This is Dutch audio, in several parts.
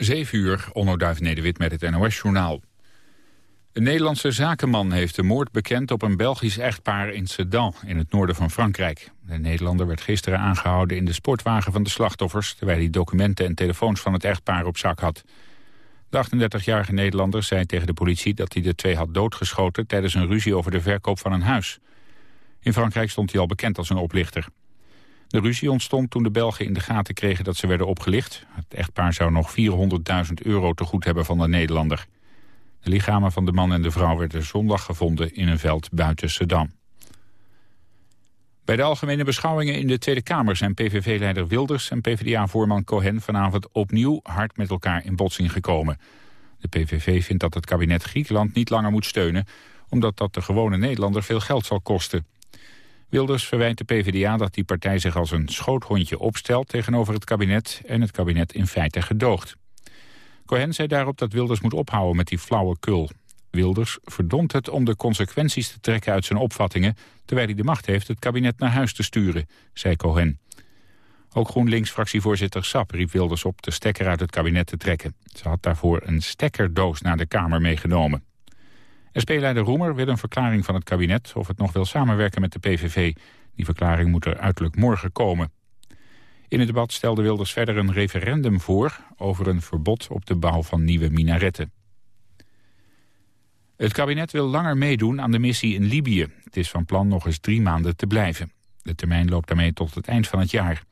7 uur, Onno Nederwit met het NOS-journaal. Een Nederlandse zakenman heeft de moord bekend op een Belgisch echtpaar in Sedan, in het noorden van Frankrijk. De Nederlander werd gisteren aangehouden in de sportwagen van de slachtoffers, terwijl hij documenten en telefoons van het echtpaar op zak had. De 38-jarige Nederlander zei tegen de politie dat hij de twee had doodgeschoten tijdens een ruzie over de verkoop van een huis. In Frankrijk stond hij al bekend als een oplichter. De ruzie ontstond toen de Belgen in de gaten kregen dat ze werden opgelicht. Het echtpaar zou nog 400.000 euro te goed hebben van de Nederlander. De lichamen van de man en de vrouw werden zondag gevonden in een veld buiten Sedan. Bij de algemene beschouwingen in de Tweede Kamer zijn PVV-leider Wilders en PvdA-voorman Cohen vanavond opnieuw hard met elkaar in botsing gekomen. De PVV vindt dat het kabinet Griekenland niet langer moet steunen, omdat dat de gewone Nederlander veel geld zal kosten. Wilders verwijt de PvdA dat die partij zich als een schoothondje opstelt tegenover het kabinet en het kabinet in feite gedoogt. Cohen zei daarop dat Wilders moet ophouden met die flauwe kul. Wilders verdomt het om de consequenties te trekken uit zijn opvattingen... terwijl hij de macht heeft het kabinet naar huis te sturen, zei Cohen. Ook GroenLinks-fractievoorzitter Sap riep Wilders op de stekker uit het kabinet te trekken. Ze had daarvoor een stekkerdoos naar de Kamer meegenomen. SP-leider Roemer wil een verklaring van het kabinet... of het nog wil samenwerken met de PVV. Die verklaring moet er uiterlijk morgen komen. In het debat stelde Wilders verder een referendum voor... over een verbod op de bouw van nieuwe minaretten. Het kabinet wil langer meedoen aan de missie in Libië. Het is van plan nog eens drie maanden te blijven. De termijn loopt daarmee tot het eind van het jaar.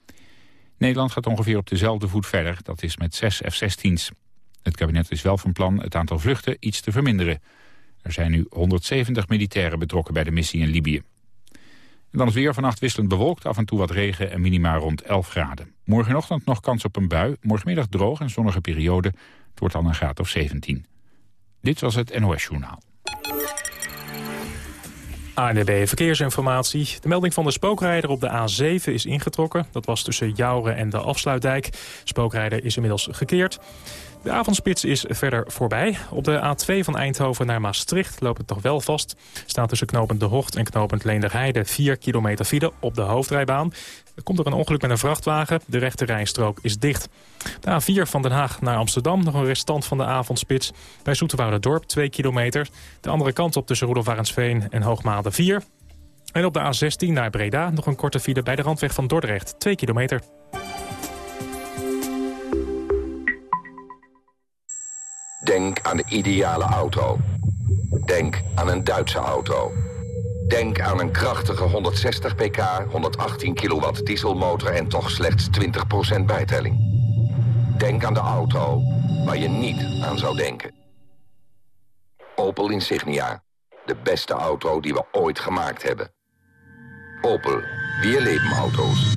Nederland gaat ongeveer op dezelfde voet verder, dat is met zes F-16's. Het kabinet is wel van plan het aantal vluchten iets te verminderen. Er zijn nu 170 militairen betrokken bij de missie in Libië. En dan is weer vannacht wisselend bewolkt, af en toe wat regen en minima rond 11 graden. Morgenochtend nog kans op een bui, morgenmiddag droog en zonnige periode. Het wordt dan een graad of 17. Dit was het NOS Journaal. ANDB Verkeersinformatie. De melding van de spookrijder op de A7 is ingetrokken. Dat was tussen Jouren en de Afsluitdijk. Spookrijder is inmiddels gekeerd. De avondspits is verder voorbij. Op de A2 van Eindhoven naar Maastricht loopt het nog wel vast. Staat tussen knopend De Hocht en knopend Leenderheide 4 kilometer file op de hoofdrijbaan. Er komt er een ongeluk met een vrachtwagen. De rechte rijstrook is dicht. De A4 van Den Haag naar Amsterdam, nog een restant van de avondspits. Bij Dorp 2 kilometer. De andere kant op tussen Roelofarensveen en Hoogmaalde 4. En op de A16 naar Breda nog een korte file bij de randweg van Dordrecht 2 kilometer. Denk aan de ideale auto. Denk aan een Duitse auto. Denk aan een krachtige 160 pk, 118 kilowatt dieselmotor en toch slechts 20% bijtelling. Denk aan de auto waar je niet aan zou denken. Opel Insignia. De beste auto die we ooit gemaakt hebben. Opel. Weer leven auto's.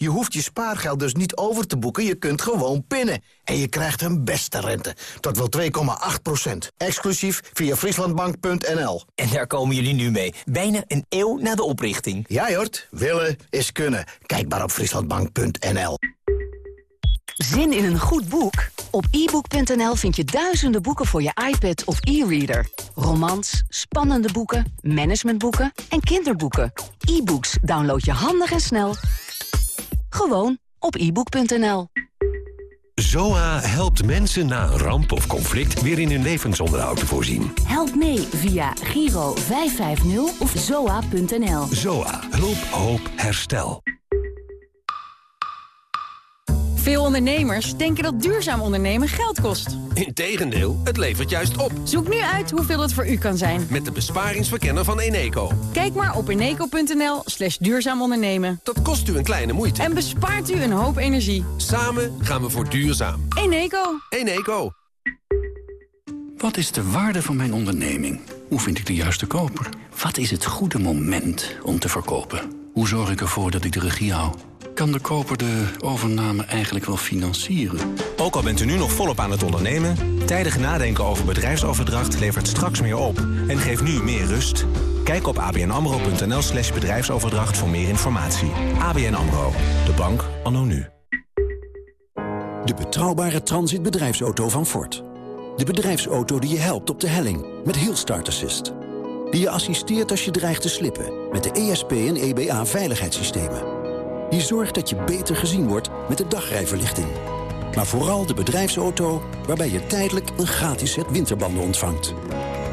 Je hoeft je spaargeld dus niet over te boeken, je kunt gewoon pinnen. En je krijgt een beste rente, tot wel 2,8% Exclusief via frieslandbank.nl. En daar komen jullie nu mee, bijna een eeuw na de oprichting. Ja, Jort, willen is kunnen. Kijk maar op frieslandbank.nl. Zin in een goed boek? Op ebook.nl vind je duizenden boeken voor je iPad of e-reader. Romans, spannende boeken, managementboeken en kinderboeken. E-books download je handig en snel. Gewoon op ebook.nl. ZOA helpt mensen na een ramp of conflict weer in hun levensonderhoud te voorzien. Help mee via Giro 550 of zoa.nl. ZOA. Hulp, hoop, herstel. Veel ondernemers denken dat duurzaam ondernemen geld kost. Integendeel, het levert juist op. Zoek nu uit hoeveel het voor u kan zijn. Met de besparingsverkenner van Eneco. Kijk maar op eneco.nl slash duurzaam ondernemen. Dat kost u een kleine moeite. En bespaart u een hoop energie. Samen gaan we voor duurzaam. Eneco. Eneco. Wat is de waarde van mijn onderneming? Hoe vind ik de juiste koper? Wat is het goede moment om te verkopen? Hoe zorg ik ervoor dat ik de regie hou? Kan de koper de overname eigenlijk wel financieren? Ook al bent u nu nog volop aan het ondernemen... tijdig nadenken over bedrijfsoverdracht levert straks meer op... en geeft nu meer rust. Kijk op abnamro.nl slash bedrijfsoverdracht voor meer informatie. ABN AMRO, de bank anno nu. De betrouwbare transitbedrijfsauto van Ford. De bedrijfsauto die je helpt op de helling met Hill Start Assist. Die je assisteert als je dreigt te slippen met de ESP en EBA veiligheidssystemen. Die zorgt dat je beter gezien wordt met de dagrijverlichting. Maar vooral de bedrijfsauto waarbij je tijdelijk een gratis set winterbanden ontvangt.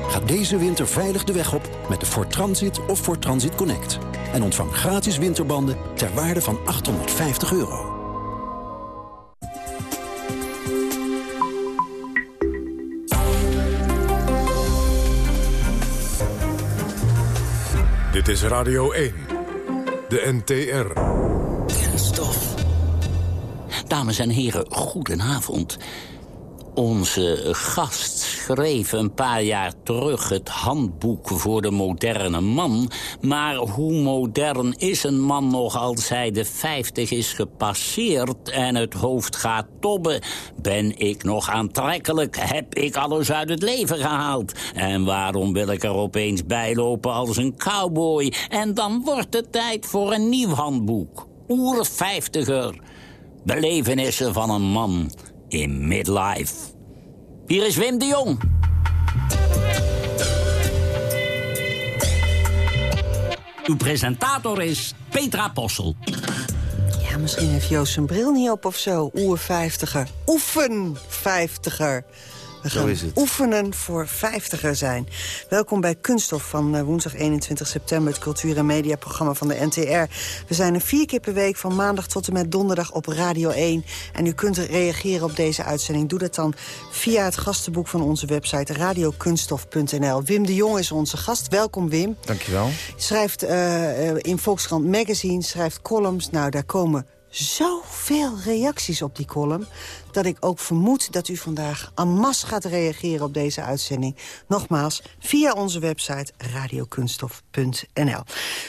Ga deze winter veilig de weg op met de Ford Transit of Ford Transit Connect. En ontvang gratis winterbanden ter waarde van 850 euro. Dit is Radio 1. De NTR. Dames en heren, goedenavond. Onze gast schreef een paar jaar terug het handboek voor de moderne man. Maar hoe modern is een man nog als hij de 50 is gepasseerd en het hoofd gaat tobben? Ben ik nog aantrekkelijk? Heb ik alles uit het leven gehaald? En waarom wil ik er opeens bijlopen als een cowboy? En dan wordt het tijd voor een nieuw handboek. Oer-vijftiger. Belevenissen van een man in midlife. Hier is Wim de Jong. Uw presentator is Petra Possel. Ja, misschien heeft Joost zijn bril niet op of zo. Oer-vijftiger. Oefen-vijftiger. We Zo gaan is het. oefenen voor vijftiger zijn. Welkom bij Kunststof van eh, woensdag 21 september... het cultuur- en mediaprogramma van de NTR. We zijn er vier keer per week van maandag tot en met donderdag op Radio 1. En u kunt reageren op deze uitzending. Doe dat dan via het gastenboek van onze website radiokunststof.nl. Wim de Jong is onze gast. Welkom, Wim. Dankjewel. Schrijft eh, eh, in Volkskrant Magazine, schrijft columns. Nou, daar komen zoveel reacties op die column... dat ik ook vermoed dat u vandaag en gaat reageren op deze uitzending. Nogmaals, via onze website radiokunststof.nl.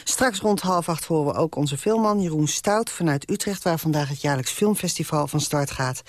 Straks rond half acht horen we ook onze filmman Jeroen Stout vanuit Utrecht... waar vandaag het jaarlijks filmfestival van start gaat.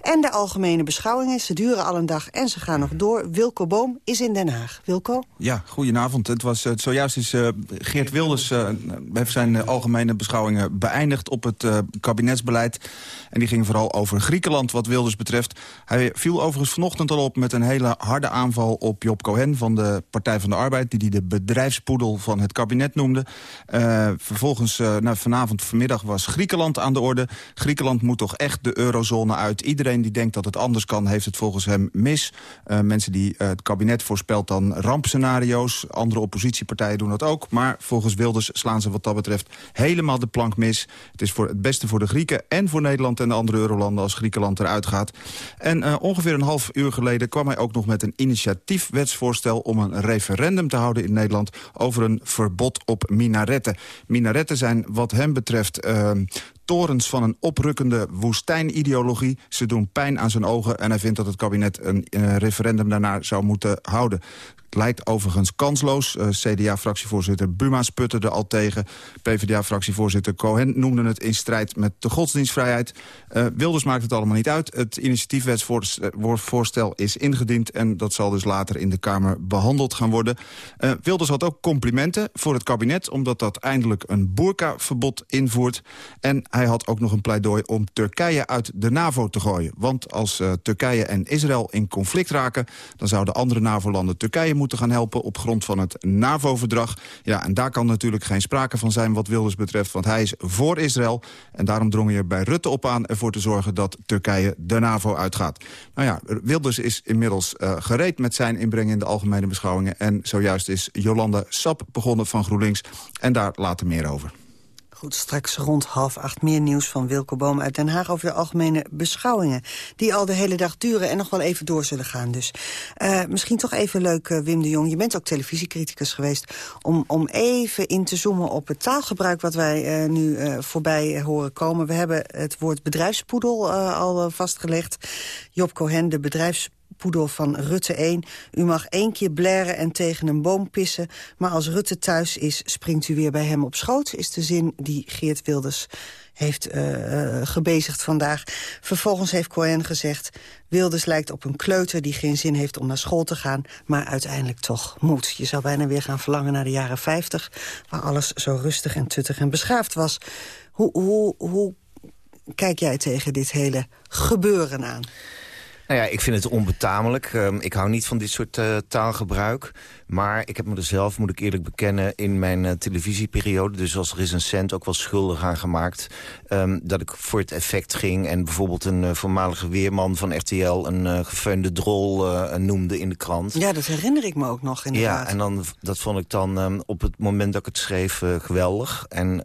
En de algemene beschouwingen, ze duren al een dag en ze gaan nog door. Wilco Boom is in Den Haag. Wilco? Ja, goedenavond. Het was, eh, zojuist is eh, Geert Wilders eh, heeft zijn algemene beschouwingen beëindigd op het kabinetsbeleid. En die ging vooral over Griekenland wat Wilders betreft. Hij viel overigens vanochtend al op met een hele harde aanval op Job Cohen van de Partij van de Arbeid. Die hij de bedrijfspoedel van het kabinet noemde. Eh, vervolgens, eh, nou, vanavond, vanmiddag was Griekenland aan de orde. Griekenland moet toch echt de eurozone uit. Iedereen die denkt dat het anders kan, heeft het volgens hem mis. Eh, mensen die het kabinet voorspelt dan rampscenario's. Andere oppositiepartijen doen dat ook. Maar volgens Wilders slaan ze wat dat betreft helemaal de plank mis. Het is voor het beste voor de Grieken en voor Nederland en de andere eurolanden als Griekenland eruit gaat. En eh, ongeveer een half uur geleden kwam hij ook nog met een initiatiefwetsvoorstel om een referendum te houden in Nederland over een verbod op minaretten. Minaretten zijn wat hem betreft eh, torens van een oprukkende woestijnideologie. Ze doen pijn aan zijn ogen en hij vindt dat het kabinet een eh, referendum daarna zou moeten houden. Het lijkt overigens kansloos. Eh, CDA-fractievoorzitter Buma sputterde al tegen. PvdA-fractievoorzitter Cohen noemde het in strijd met de godsdienstvrijheid. Eh, Wilders maakt het allemaal niet uit. Het initiatiefwetsvoorstel is ingediend... en dat zal dus later in de Kamer behandeld gaan worden. Eh, Wilders had ook complimenten voor het kabinet... omdat dat eindelijk een boerkaverbod invoert. En hij had ook nog een pleidooi om Turkije uit de NAVO te gooien. Want als Turkije en Israël in conflict raken... dan zouden andere NAVO-landen Turkije moeten gaan helpen... op grond van het NAVO-verdrag. Ja, en daar kan natuurlijk geen sprake van zijn wat Wilders betreft... want hij is voor Israël. En daarom drong je bij Rutte op aan ervoor te zorgen... dat Turkije de NAVO uitgaat. Nou ja, Wilders is inmiddels eh, gereed met zijn inbreng in de algemene beschouwingen. En zojuist is Jolanda Sap begonnen van GroenLinks. En daar later meer over. Goed, straks rond half acht meer nieuws van Wilco Boom uit Den Haag... over de algemene beschouwingen, die al de hele dag duren... en nog wel even door zullen gaan. Dus uh, misschien toch even leuk, uh, Wim de Jong. Je bent ook televisiecriticus geweest... om, om even in te zoomen op het taalgebruik... wat wij uh, nu voorbij horen komen. We hebben het woord bedrijfspoedel al vastgelegd. Job Cohen, de bedrijfspoedel poedel van Rutte 1. U mag één keer blaren en tegen een boom pissen... maar als Rutte thuis is, springt u weer bij hem op schoot... is de zin die Geert Wilders heeft uh, gebezigd vandaag. Vervolgens heeft Cohen gezegd... Wilders lijkt op een kleuter die geen zin heeft om naar school te gaan... maar uiteindelijk toch moet. Je zou bijna weer gaan verlangen naar de jaren 50... waar alles zo rustig en tuttig en beschaafd was. Hoe, hoe, hoe kijk jij tegen dit hele gebeuren aan? Nou ja, ik vind het onbetamelijk. Ehm, ik hou niet van dit soort uh, taalgebruik. Maar ik heb me er zelf, moet ik eerlijk bekennen... in mijn uh, televisieperiode, dus als recensent... ook wel schuldig aan gemaakt... Um, dat ik voor het effect ging... en bijvoorbeeld een uh, voormalige weerman van RTL... een gefeunde drol noemde in de krant. Ja, dat herinner ik me ook nog inderdaad. Ja, en dan, dat vond ik dan um, op het moment dat ik het schreef geweldig. En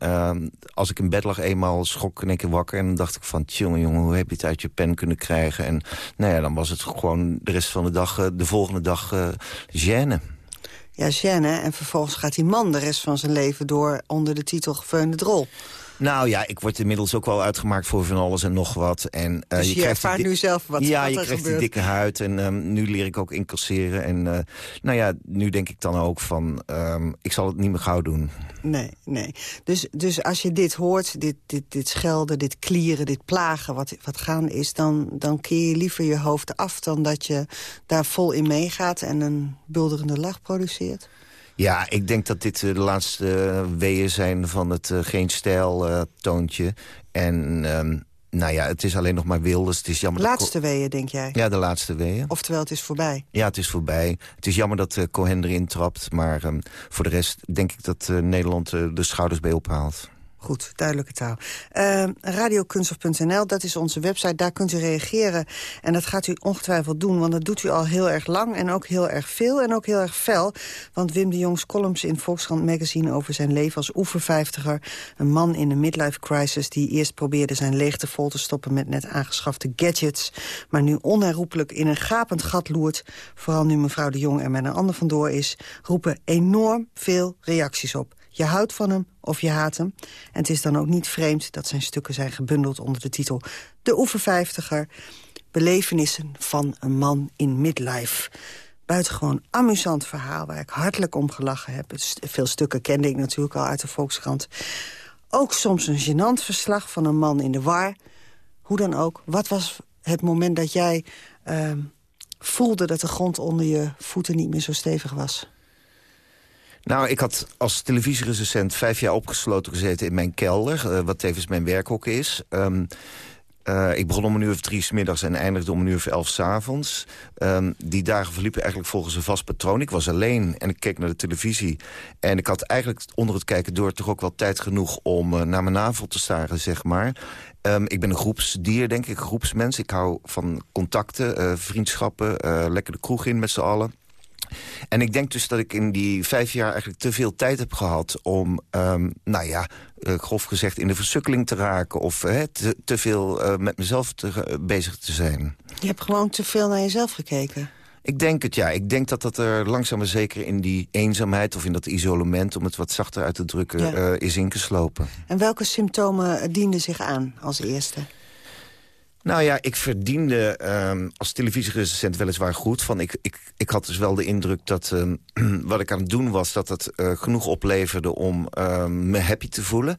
als ik in bed lag eenmaal schrok ik een keer wakker... en dan dacht ik van, jongen, jongen, hoe heb je het uit je pen kunnen krijgen? En nou ja, dan was het gewoon de rest van de dag, de volgende dag, uh, gêne. Ja. En vervolgens gaat die man de rest van zijn leven door onder de titel Gefeunde Drol. Nou ja, ik word inmiddels ook wel uitgemaakt voor van alles en nog wat. En, uh, dus je, je ervaart nu zelf wat Ja, wat je krijgt die dikke huid en um, nu leer ik ook incasseren. En uh, nou ja, nu denk ik dan ook van, um, ik zal het niet meer gauw doen. Nee, nee. Dus, dus als je dit hoort, dit, dit, dit schelden, dit klieren, dit plagen wat, wat gaan is... Dan, dan keer je liever je hoofd af dan dat je daar vol in meegaat... en een bulderende lach produceert? Ja, ik denk dat dit de laatste weeën zijn van het uh, geen stijl toontje. En um, nou ja, het is alleen nog maar Wilders. Het is jammer laatste weeën, denk jij? Ja, de laatste weeën. Oftewel, het is voorbij? Ja, het is voorbij. Het is jammer dat uh, Cohen erin trapt. Maar um, voor de rest denk ik dat Nederland de schouders bij ophaalt. Goed, duidelijke taal. Uh, Radiokunstof.nl, dat is onze website. Daar kunt u reageren. En dat gaat u ongetwijfeld doen, want dat doet u al heel erg lang... en ook heel erg veel en ook heel erg fel. Want Wim de Jongs columns in Volkskrant Magazine... over zijn leven als oevervijftiger. Een man in een midlife crisis die eerst probeerde zijn leegte vol te stoppen... met net aangeschafte gadgets, maar nu onherroepelijk in een gapend gat loert. Vooral nu mevrouw de Jong er met een ander vandoor is... roepen enorm veel reacties op. Je houdt van hem of je haat hem. En het is dan ook niet vreemd dat zijn stukken zijn gebundeld onder de titel... De Oevervijftiger, belevenissen van een man in midlife. Buitengewoon amusant verhaal waar ik hartelijk om gelachen heb. Veel stukken kende ik natuurlijk al uit de Volkskrant. Ook soms een gênant verslag van een man in de war. Hoe dan ook, wat was het moment dat jij uh, voelde... dat de grond onder je voeten niet meer zo stevig was? Nou, ik had als televisierecensent vijf jaar opgesloten gezeten in mijn kelder... Uh, wat tevens mijn werkhok is. Um, uh, ik begon om een uur of drie s middags en eindigde om een uur of elf s avonds. Um, die dagen verliepen eigenlijk volgens een vast patroon. Ik was alleen en ik keek naar de televisie. En ik had eigenlijk onder het kijken door toch ook wel tijd genoeg... om uh, naar mijn navel te staren, zeg maar. Um, ik ben een groepsdier, denk ik, groepsmens. Ik hou van contacten, vriendschappen, lekker de kroeg in met z'n allen. En ik denk dus dat ik in die vijf jaar eigenlijk te veel tijd heb gehad... om, um, nou ja, uh, grof gezegd in de versukkeling te raken... of uh, te, te, veel uh, met mezelf te, bezig te zijn. Je hebt gewoon te veel naar jezelf gekeken. Ik denk het, ja. Ik denk dat dat er langzaam maar zeker in die eenzaamheid... of in dat isolement, om het wat zachter uit te drukken, ja. is ingeslopen. En welke symptomen dienden zich aan als eerste? Nou ja, ik verdiende um, als televisierecensent weliswaar goed. Van ik, ik, ik had dus wel de indruk dat um, wat ik aan het doen was... dat het uh, genoeg opleverde om um, me happy te voelen.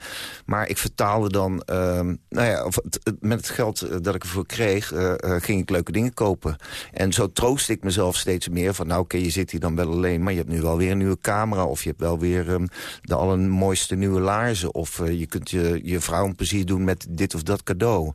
Maar ik vertaalde dan... nou ja, met het geld eh, dat ik ervoor kreeg... Uh, ging ik leuke dingen kopen. En zo troostte ik mezelf steeds meer van... nou oké, je zit hier dan wel alleen... maar je hebt nu wel weer een nieuwe camera... of je hebt wel weer de allermooiste nieuwe laarzen... of je kunt je, je vrouw een plezier doen met dit of dat cadeau.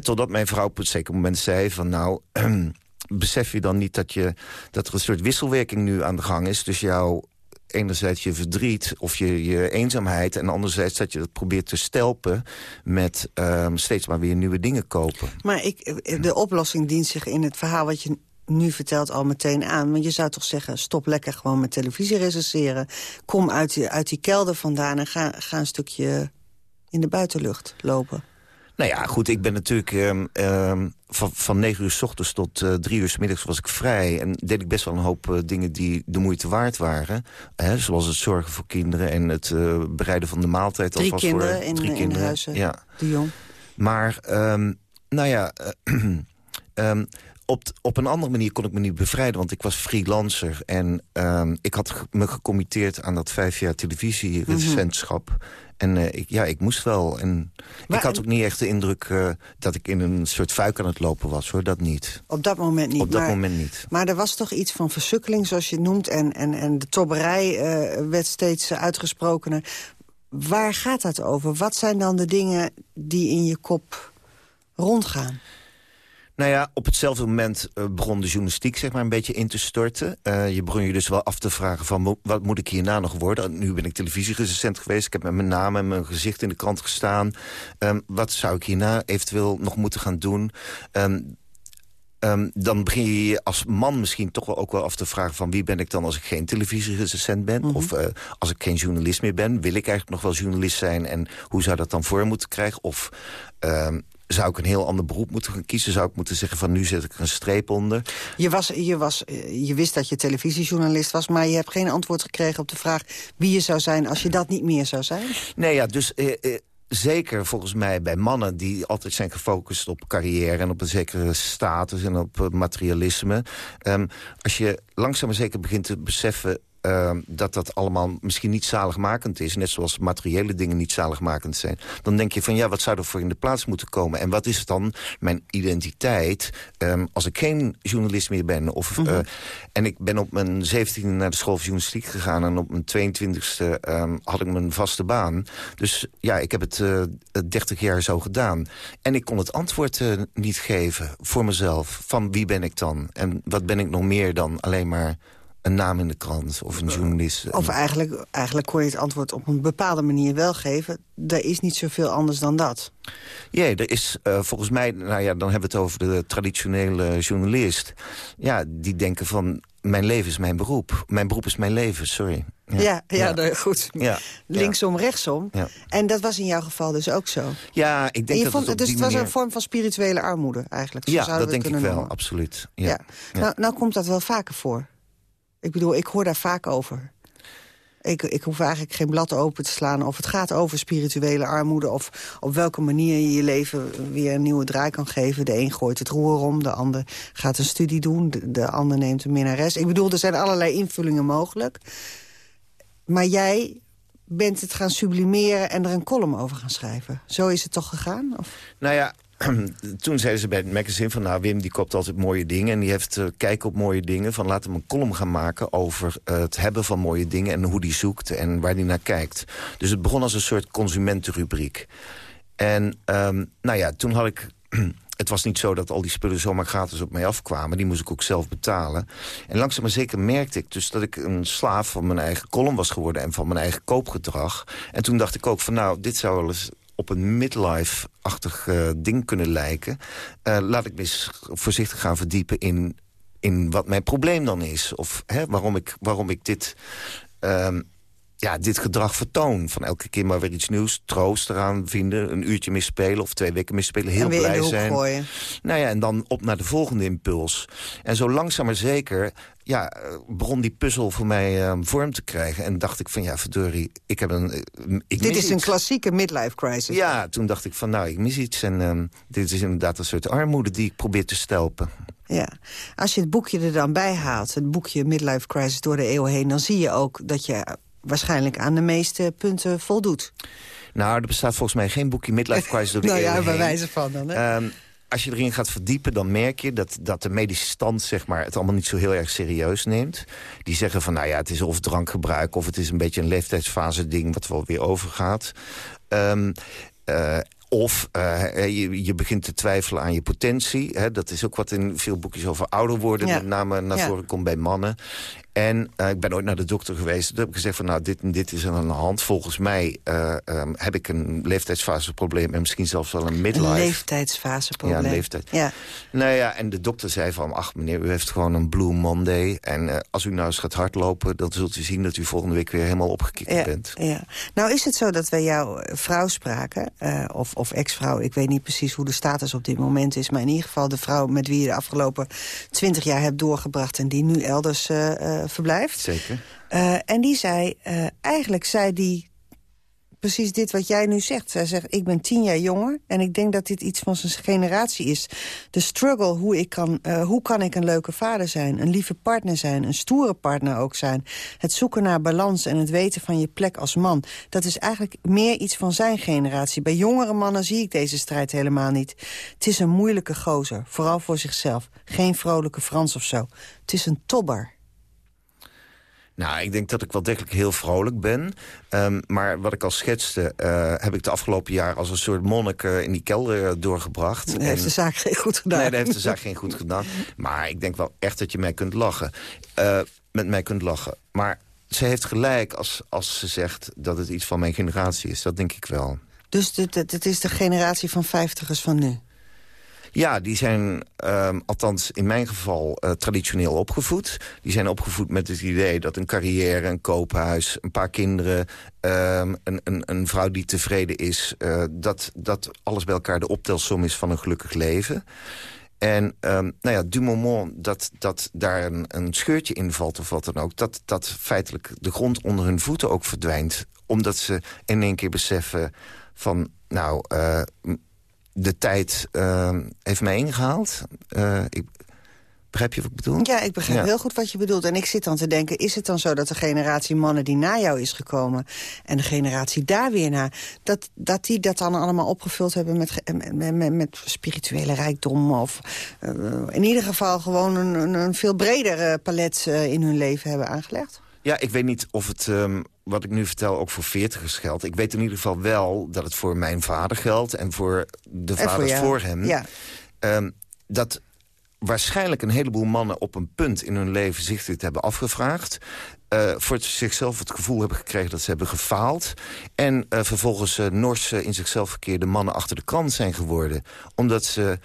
Totdat mijn vrouw op een zeker moment zei van nou... besef je dan niet dat, je, dat er een soort wisselwerking nu aan de gang is... dus jouw enerzijds je verdriet of je, je eenzaamheid... en anderzijds dat je dat probeert te stelpen met um, steeds maar weer nieuwe dingen kopen. Maar ik, de oplossing dient zich in het verhaal wat je nu vertelt al meteen aan. Want je zou toch zeggen, stop lekker gewoon met televisie recenseren. Kom uit die, uit die kelder vandaan en ga, ga een stukje in de buitenlucht lopen. Nou ja, goed, ik ben natuurlijk um, um, van, van 9 uur s ochtends tot uh, 3 uur s middags was ik vrij. En deed ik best wel een hoop uh, dingen die de moeite waard waren. Hè, zoals het zorgen voor kinderen en het uh, bereiden van de maaltijd. Drie alvast kinderen voor, in, drie kinderen in huizen, ja. de jong. Maar, um, nou ja... op, op een andere manier kon ik me niet bevrijden, want ik was freelancer. En ik had me gecommitteerd aan dat vijf jaar televisie-recensentschap. Mm -hmm. En uh, ik, ja, ik moest wel. En maar, ik had ook niet echt de indruk uh, dat ik in een soort fuik aan het lopen was, hoor. Dat niet. Op dat moment niet. Op dat maar, moment niet. Maar er was toch iets van versukkeling, zoals je het noemt. En, en, en de tobberij uh, werd steeds uitgesprokener. waar gaat dat over? Wat zijn dan de dingen die in je kop rondgaan? Nou ja, op hetzelfde moment uh, begon de journalistiek zeg maar, een beetje in te storten. Uh, je begon je dus wel af te vragen van wat moet ik hierna nog worden? Nu ben ik televisierecensent geweest. Ik heb met mijn naam en mijn gezicht in de krant gestaan. Um, wat zou ik hierna eventueel nog moeten gaan doen? Um, Um, dan begin je je als man misschien toch wel ook wel af te vragen... van wie ben ik dan als ik geen televisierecensent ben? Mm -hmm. Of uh, als ik geen journalist meer ben, wil ik eigenlijk nog wel journalist zijn? En hoe zou dat dan voor moeten krijgen? Of um, zou ik een heel ander beroep moeten gaan kiezen? Zou ik moeten zeggen van nu zet ik een streep onder? Je, was, je, was, je wist dat je televisiejournalist was... maar je hebt geen antwoord gekregen op de vraag wie je zou zijn... als je dat niet meer zou zijn? Nee, ja, dus... Uh, uh, zeker volgens mij bij mannen die altijd zijn gefocust op carrière... en op een zekere status en op uh, materialisme. Um, als je langzaam maar zeker begint te beseffen... Uh, dat dat allemaal misschien niet zaligmakend is... net zoals materiële dingen niet zaligmakend zijn... dan denk je van ja, wat zou er voor in de plaats moeten komen? En wat is dan mijn identiteit um, als ik geen journalist meer ben? Of, mm -hmm. uh, en ik ben op mijn 17e naar de school van journalistiek gegaan... en op mijn 22e um, had ik mijn vaste baan. Dus ja, ik heb het uh, 30 jaar zo gedaan. En ik kon het antwoord uh, niet geven voor mezelf. Van wie ben ik dan? En wat ben ik nog meer dan alleen maar een naam in de krant of een journalist. Of eigenlijk, eigenlijk kon je het antwoord op een bepaalde manier wel geven. Er is niet zoveel anders dan dat. Ja, er is uh, volgens mij, nou ja, dan hebben we het over de traditionele journalist. Ja, die denken van, mijn leven is mijn beroep. Mijn beroep is mijn leven, sorry. Ja, ja, ja, ja. goed. Ja. Linksom, rechtsom. Ja. En dat was in jouw geval dus ook zo. Ja, ik denk dat vond, het Dus het was een vorm van spirituele armoede eigenlijk. Zo ja, dat denk ik wel, noemen. absoluut. Ja. Nou, nou komt dat wel vaker voor. Ik bedoel, ik hoor daar vaak over. Ik, ik hoef eigenlijk geen blad open te slaan of het gaat over spirituele armoede... of op welke manier je je leven weer een nieuwe draai kan geven. De een gooit het roer om, de ander gaat een studie doen... de, de ander neemt een minnares. Ik bedoel, er zijn allerlei invullingen mogelijk. Maar jij bent het gaan sublimeren en er een column over gaan schrijven. Zo is het toch gegaan? Of? Nou ja, toen zeiden ze bij het magazine van... nou, Wim die koopt altijd mooie dingen en die heeft uh, kijk op mooie dingen... van laten we een column gaan maken over uh, het hebben van mooie dingen... en hoe die zoekt en waar die naar kijkt. Dus het begon als een soort consumentenrubriek. En um, nou ja, toen had ik... Het was niet zo dat al die spullen zomaar gratis op mij afkwamen. Die moest ik ook zelf betalen. En langzaam maar zeker merkte ik dus dat ik een slaaf van mijn eigen column was geworden... en van mijn eigen koopgedrag. En toen dacht ik ook van nou, dit zou wel eens op een midlife-achtig uh, ding kunnen lijken. Uh, laat ik me eens voorzichtig gaan verdiepen in, in wat mijn probleem dan is. Of hè, waarom, ik, waarom ik dit... Um, ja, dit gedrag vertoon. Van elke keer maar weer iets nieuws, troost eraan vinden... een uurtje misspelen of twee weken misspelen, heel blij zijn. Gooien. Nou ja, en dan op naar de volgende impuls. En zo langzaam maar zeker ja, begon die puzzel voor mij uh, vorm te krijgen. En dacht ik van, ja, verdorie, ik heb een... Ik dit is iets. een klassieke midlife crisis. Ja, toen dacht ik van, nou, ik mis iets. En uh, dit is inderdaad een soort armoede die ik probeer te stelpen. Ja, als je het boekje er dan bij haalt, het boekje Midlife Crisis door de eeuw heen... dan zie je ook dat je waarschijnlijk aan de meeste punten voldoet. Nou, er bestaat volgens mij geen boekje Midlife Crisis door de nou ja, bij wijze van dan, hè? Um, als je erin gaat verdiepen, dan merk je dat, dat de medische stand zeg maar, het allemaal niet zo heel erg serieus neemt. Die zeggen van, nou ja, het is of drankgebruik... of het is een beetje een leeftijdsfase ding wat wel weer overgaat. Um, uh, of uh, je, je begint te twijfelen aan je potentie. Hè? Dat is ook wat in veel boekjes over ouder worden... Ja. met name naar Ja. voren komt bij mannen. En uh, ik ben ooit naar de dokter geweest. Toen heb ik gezegd van nou, dit en dit is aan de hand. Volgens mij uh, um, heb ik een leeftijdsfaseprobleem... en misschien zelfs wel een midlife. Een leeftijdsfaseprobleem. Ja, een leeftijd. Ja. Nou ja, en de dokter zei van... ach meneer, u heeft gewoon een Blue Monday. En uh, als u nou eens gaat hardlopen... dan zult u zien dat u volgende week weer helemaal opgekikt Ja, bent. ja. Nou is het zo dat wij jouw vrouw spraken, eh, of, of ex-vrouw. Ik weet niet precies hoe de status op dit moment is. Maar in ieder geval de vrouw met wie je de afgelopen twintig jaar hebt doorgebracht... en die nu elders eh, eh, verblijft. Zeker. Eh, en die zei, eh, eigenlijk zei die precies dit wat jij nu zegt. Zij zegt, ik ben tien jaar jonger en ik denk dat dit iets van zijn generatie is. De struggle, hoe, ik kan, uh, hoe kan ik een leuke vader zijn, een lieve partner zijn... een stoere partner ook zijn. Het zoeken naar balans en het weten van je plek als man. Dat is eigenlijk meer iets van zijn generatie. Bij jongere mannen zie ik deze strijd helemaal niet. Het is een moeilijke gozer, vooral voor zichzelf. Geen vrolijke Frans of zo. Het is een tobber. Nou, ik denk dat ik wel degelijk heel vrolijk ben. Ehm, maar wat ik al schetste, uh, heb ik de afgelopen jaar... als een soort monnik uh, in die kelder doorgebracht. Dat heeft de zaak geen goed gedaan. Nee, dat heeft de zaak geen goed gedaan. Maar ik denk wel echt dat je mij kunt lachen. Uh, met mij kunt lachen. Maar ze heeft gelijk als, als ze zegt dat het iets van mijn generatie is. Dat denk ik wel. Dus het, het is de generatie van vijftigers van nu? Ja, die zijn, um, althans in mijn geval, uh, traditioneel opgevoed. Die zijn opgevoed met het idee dat een carrière, een koophuis... een paar kinderen, um, een, een, een, vrouw die tevreden is... Uh, dat, dat alles bij elkaar de optelsom is van een gelukkig leven. En um, nou ja, du moment dat, dat daar een, scheurtje in valt of wat dan ook... Dat, dat feitelijk de grond onder hun voeten ook verdwijnt. Omdat ze in één keer beseffen van... nou, uh, de tijd uh, heeft mij ingehaald. Uh, ik, begrijp je wat ik bedoel? Ja, ik begrijp ja. heel goed wat je bedoelt. En ik zit dan te denken, is het dan zo dat de generatie mannen die na jou is gekomen... en de generatie daar weer na, dat, dat die dat dan allemaal opgevuld hebben... met, met, met, met spirituele rijkdom of uh, in ieder geval gewoon een, een, een veel breder palet in hun leven hebben aangelegd? Ja, ik weet niet of het... Um wat ik nu vertel ook voor veertigers geldt. Ik weet in ieder geval wel dat het voor mijn vader geldt... en voor de vaders voor, voor, hem. Ja. Um, dat waarschijnlijk een heleboel mannen op een punt in hun leven zich dit hebben afgevraagd. Uh, voor zichzelf het gevoel hebben gekregen dat ze hebben gefaald. En uh, vervolgens uh, Norse in zichzelf verkeerde mannen achter de krant zijn geworden. Omdat ze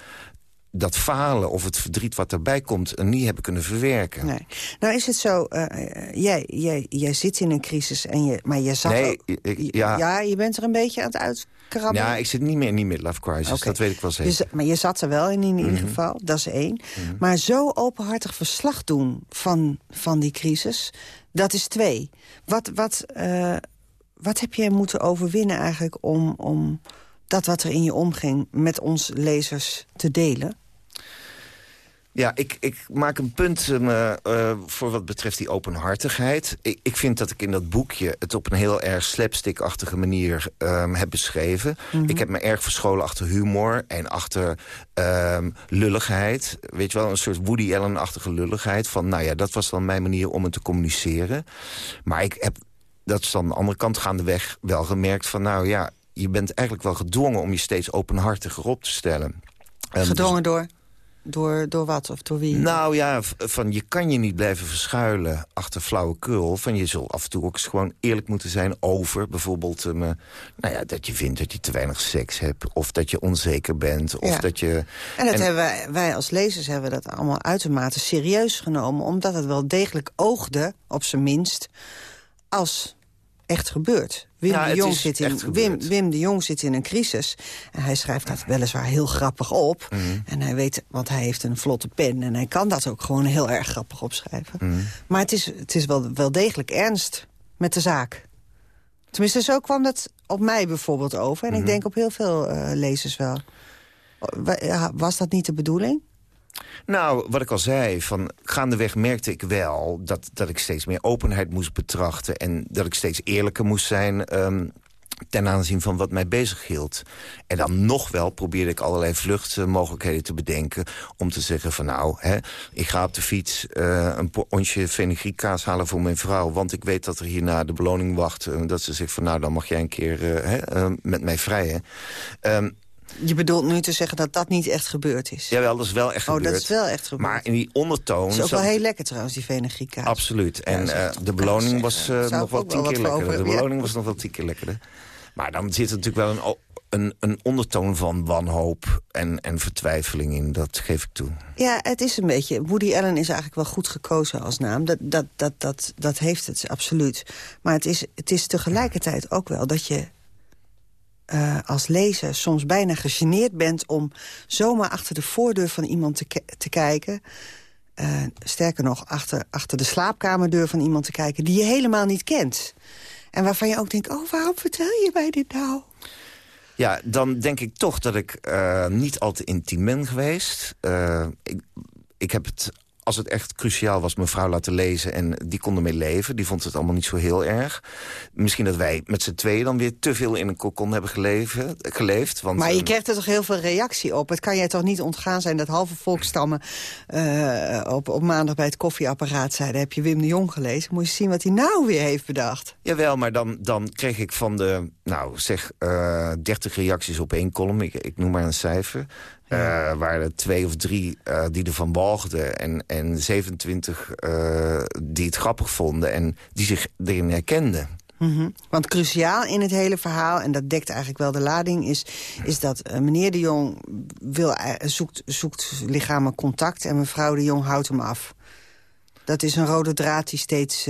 dat falen of het verdriet wat erbij komt... niet hebben kunnen verwerken. Nee. Nou is het zo, uh, jij, jij, jij zit in een crisis, en je, maar je zat nee, ook, ik, ja. ja, je bent er een beetje aan het uitkrabben. Ja, ik zit niet meer in die midlife crisis, okay. dat weet ik wel zeker. Je, maar je zat er wel in, in ieder mm -hmm. geval, dat is één. Mm -hmm. Maar zo openhartig verslag doen van, van die crisis, dat is twee. Wat, wat, uh, wat heb jij moeten overwinnen eigenlijk om, om dat wat er in je omging... met ons lezers te delen? Ja, ik, ik maak een punt uh, uh, voor wat betreft die openhartigheid. Ik, ik vind dat ik in dat boekje het op een heel erg slapstickachtige manier um, heb beschreven. Mm -hmm. Ik heb me erg verscholen achter humor en achter um, lulligheid. Weet je wel, een soort Woody Allen-achtige lulligheid. Van, nou ja, dat was dan mijn manier om het te communiceren. Maar ik heb, dat is dan aan de andere kant gaandeweg wel gemerkt van... nou ja, je bent eigenlijk wel gedwongen om je steeds openhartiger op te stellen. Um, gedwongen dus, door? Door, door wat of door wie? Nou ja, van je kan je niet blijven verschuilen achter flauwekul. Van je zult af en toe ook eens gewoon eerlijk moeten zijn over... bijvoorbeeld um, nou ja, dat je vindt dat je te weinig seks hebt... of dat je onzeker bent, of ja. dat je... En dat en, hebben wij, wij als lezers hebben dat allemaal uitermate serieus genomen... omdat het wel degelijk oogde, op zijn minst, als echt gebeurt. Wim, ja, de Jong zit in, Wim, Wim, de Jong zit in een crisis. En hij schrijft dat weliswaar heel grappig op. Mhm. En hij weet, want hij heeft een vlotte pen... en hij kan dat ook gewoon heel erg grappig opschrijven. Mm. Maar het is, het is wel, wel degelijk ernst met de zaak. Tenminste, zo kwam dat op mij bijvoorbeeld over. En Mhm. ik denk op heel veel uh, lezers wel. Was dat niet de bedoeling? Nou, wat ik al zei, van gaandeweg merkte ik wel... dat, dat ik steeds meer openheid moest betrachten... en dat ik steeds eerlijker moest zijn... Um, ten aanzien van wat mij bezig hield. En dan nog wel probeerde ik allerlei vluchtmogelijkheden te bedenken... om te zeggen van nou, hè, ik ga op de fiets uh, een onsje fenugriekkaas halen voor mijn vrouw... want ik weet dat er hierna de beloning wacht. Uh, dat ze zegt van nou, dan mag jij een keer uh, hè, met mij vrijen. Um, je bedoelt nu te zeggen dat dat niet echt gebeurd is? Jawel, dat is wel echt oh, gebeurd. dat is wel echt gebeurd. Maar in die ondertoon... Dat is ook wel heel lekker trouwens, die fenugriekkaas. Absoluut. En ja, uh, de beloning was uh, nog wel tien keer lekkerder. De beloning ja. was nog wel tien keer lekkerder. Maar dan zit er natuurlijk wel een, een, een ondertoon van wanhoop en, en vertwijfeling in. Dat geef ik toe. Ja, het is een beetje... Woody Allen is eigenlijk wel goed gekozen als naam. Dat, dat, dat, dat, dat heeft het, absoluut. Maar het is, het is tegelijkertijd ook wel dat je... Uh, als lezer soms bijna gegeneerd bent... om zomaar achter de voordeur van iemand te, te kijken... Uh, sterker nog, achter, achter de slaapkamerdeur van iemand te kijken... die je helemaal niet kent. En waarvan je ook denkt, oh, waarom vertel je mij dit nou? Ja, dan denk ik toch dat ik uh, niet al te intiem ben geweest. Ik, ik heb het als het echt cruciaal was, mijn vrouw laten lezen... en die kon ermee leven. Die vond het allemaal niet zo heel erg. Misschien dat wij met z'n tweeën dan weer te veel in een kokon hebben geleven, geleefd. Want, maar je ehm, krijgt er toch heel veel reactie op. Het kan jij toch niet ontgaan zijn dat halve volkstammen... eh, op, op maandag bij het koffieapparaat zeiden... heb je Wim de Jong gelezen? Moet je zien wat hij nou weer heeft bedacht. Jawel, maar dan, dan kreeg ik van de, nou zeg, eh 30 reacties op één column. Ik, ik noem maar een cijfer. Eh waren er twee of drie eh, die ervan walgden. En, en 27 eh, die het grappig vonden en die zich erin herkenden. Mhm. Want cruciaal in het hele verhaal, en dat dekt eigenlijk wel de lading... is, is dat meneer de Jong wil, zoekt, zoekt lichamelijk contact... en mevrouw de Jong houdt hem af. Dat is een rode draad die steeds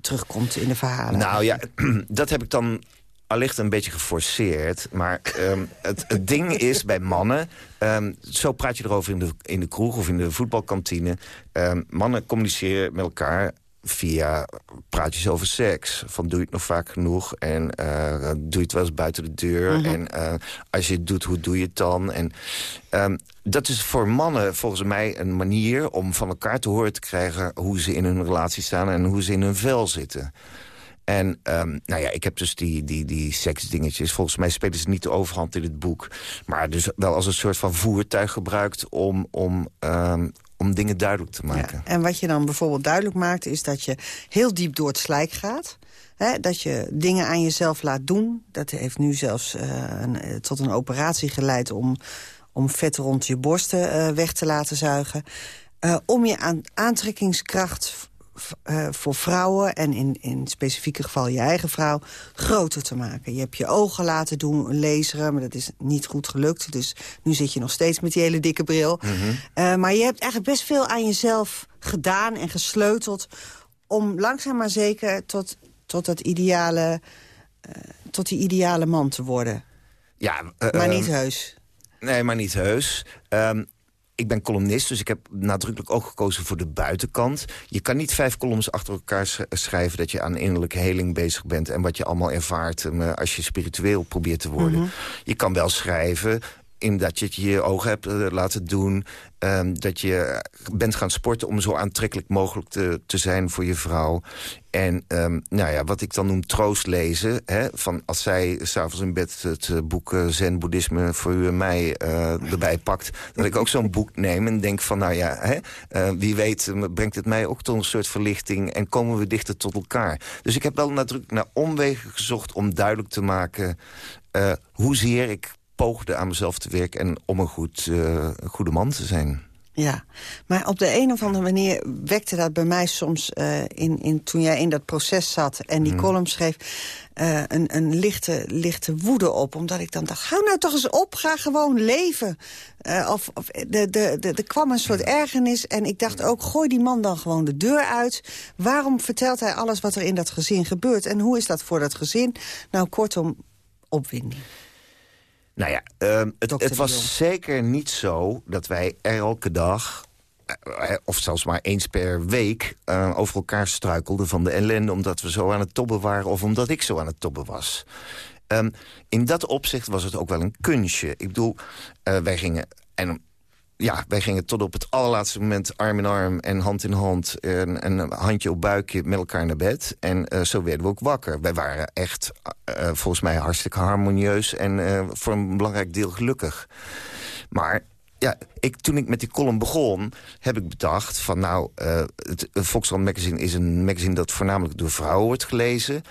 terugkomt in de verhalen. Nou ja, dat heb ik dan allicht een beetje geforceerd. Maar ehm, het, het ding is bij mannen... ehm, zo praat je erover in de, in de kroeg of in de voetbalkantine. Ehm, mannen communiceren met elkaar via praatjes over seks. Van doe je het nog vaak genoeg? En eh, doe je het wel eens buiten de deur? Mhm. En eh, als je het doet, hoe doe je het dan? En dat is voor mannen volgens mij een manier om van elkaar te horen te krijgen... hoe ze in hun relatie staan en hoe ze in hun vel zitten. En ehm, nou ja, ik heb dus die, die, die seksdingetjes. Volgens mij spelen ze niet de overhand in het boek. Maar dus wel als een soort van voertuig gebruikt om, om, ehm, om dingen duidelijk te maken. En wat je dan bijvoorbeeld duidelijk maakt... is dat je heel diep door het slijk gaat. Hè, dat je dingen aan jezelf laat doen. Dat heeft nu zelfs eh, een, eh, tot een operatie geleid... om, om vet rond je borsten eh, weg te laten zuigen. Om je aan, aantrekkingskracht eh, voor vrouwen... en in, in het specifieke geval je eigen vrouw, groter te maken. Je hebt je ogen laten doen, laseren, maar dat is niet goed gelukt. Dus nu zit je nog steeds met die hele dikke bril. Eh, maar je hebt eigenlijk best veel aan jezelf gedaan en gesleuteld... om langzaam maar zeker tot, tot, dat ideale, eh, tot die ideale man te worden. Ja, maar niet ehm, heus. Nee, maar niet heus. Ehm, ik ben columnist, dus ik heb nadrukkelijk ook gekozen voor de buitenkant. Je kan niet vijf columns achter elkaar sch- schrijven... dat je aan innerlijke heling bezig bent... en wat je allemaal ervaart eh, als je spiritueel probeert te worden. Mhm. Je kan wel schrijven in dat je je ogen hebt eh, laten doen... ehm, dat je bent gaan sporten om zo aantrekkelijk mogelijk te, te zijn voor je vrouw. En ehm, nou ja, wat ik dan noem troost lezen... Hè, van als zij s'avonds in bed het eh, boek eh, Zen Boeddhisme voor u en mij erbij pakt... dat ik ook zo'n boek neem en denk van nou ja, hè, wie weet brengt het mij ook tot een soort verlichting... en komen we dichter tot elkaar. Dus ik heb wel nadrukkelijk naar omwegen gezocht om duidelijk te maken... eh, hoezeer ik poogde aan mezelf te werken... en om een, goed, eh, een goede man te zijn. Ja, maar op de een of andere manier wekte dat bij mij soms... eh, in, in, toen jij in dat proces zat en die column schreef... eh, een, een lichte, lichte woede op. Omdat ik dan dacht, hou nou toch eens op, ga gewoon leven. Of, of de, de, de, er kwam een soort ergernis en ik dacht ook... gooi die man dan gewoon de deur uit. Waarom vertelt hij alles wat er in dat gezin gebeurt? En hoe is dat voor dat gezin? Nou, kortom, opwinding. Nou ja, ehm, het, Dr. het de was zeker niet zo dat wij elke dag... eh, of zelfs maar eens per week eh, over elkaar struikelden van de ellende... omdat we zo aan het tobben waren of omdat ik zo aan het tobben was. Ehm, in dat opzicht was het ook wel een kunstje. Ik bedoel, eh, wij gingen... En ja, wij gingen tot op het allerlaatste moment arm in arm en hand in hand... en, en een handje op buikje met elkaar naar bed. En eh, zo werden we ook wakker. Wij waren echt, eh, volgens mij, hartstikke harmonieus... en eh, voor een belangrijk deel gelukkig. Maar ja, ik, toen ik met die column begon, heb ik bedacht van nou, eh het Volkskrant Magazine is een magazine dat voornamelijk door vrouwen wordt gelezen.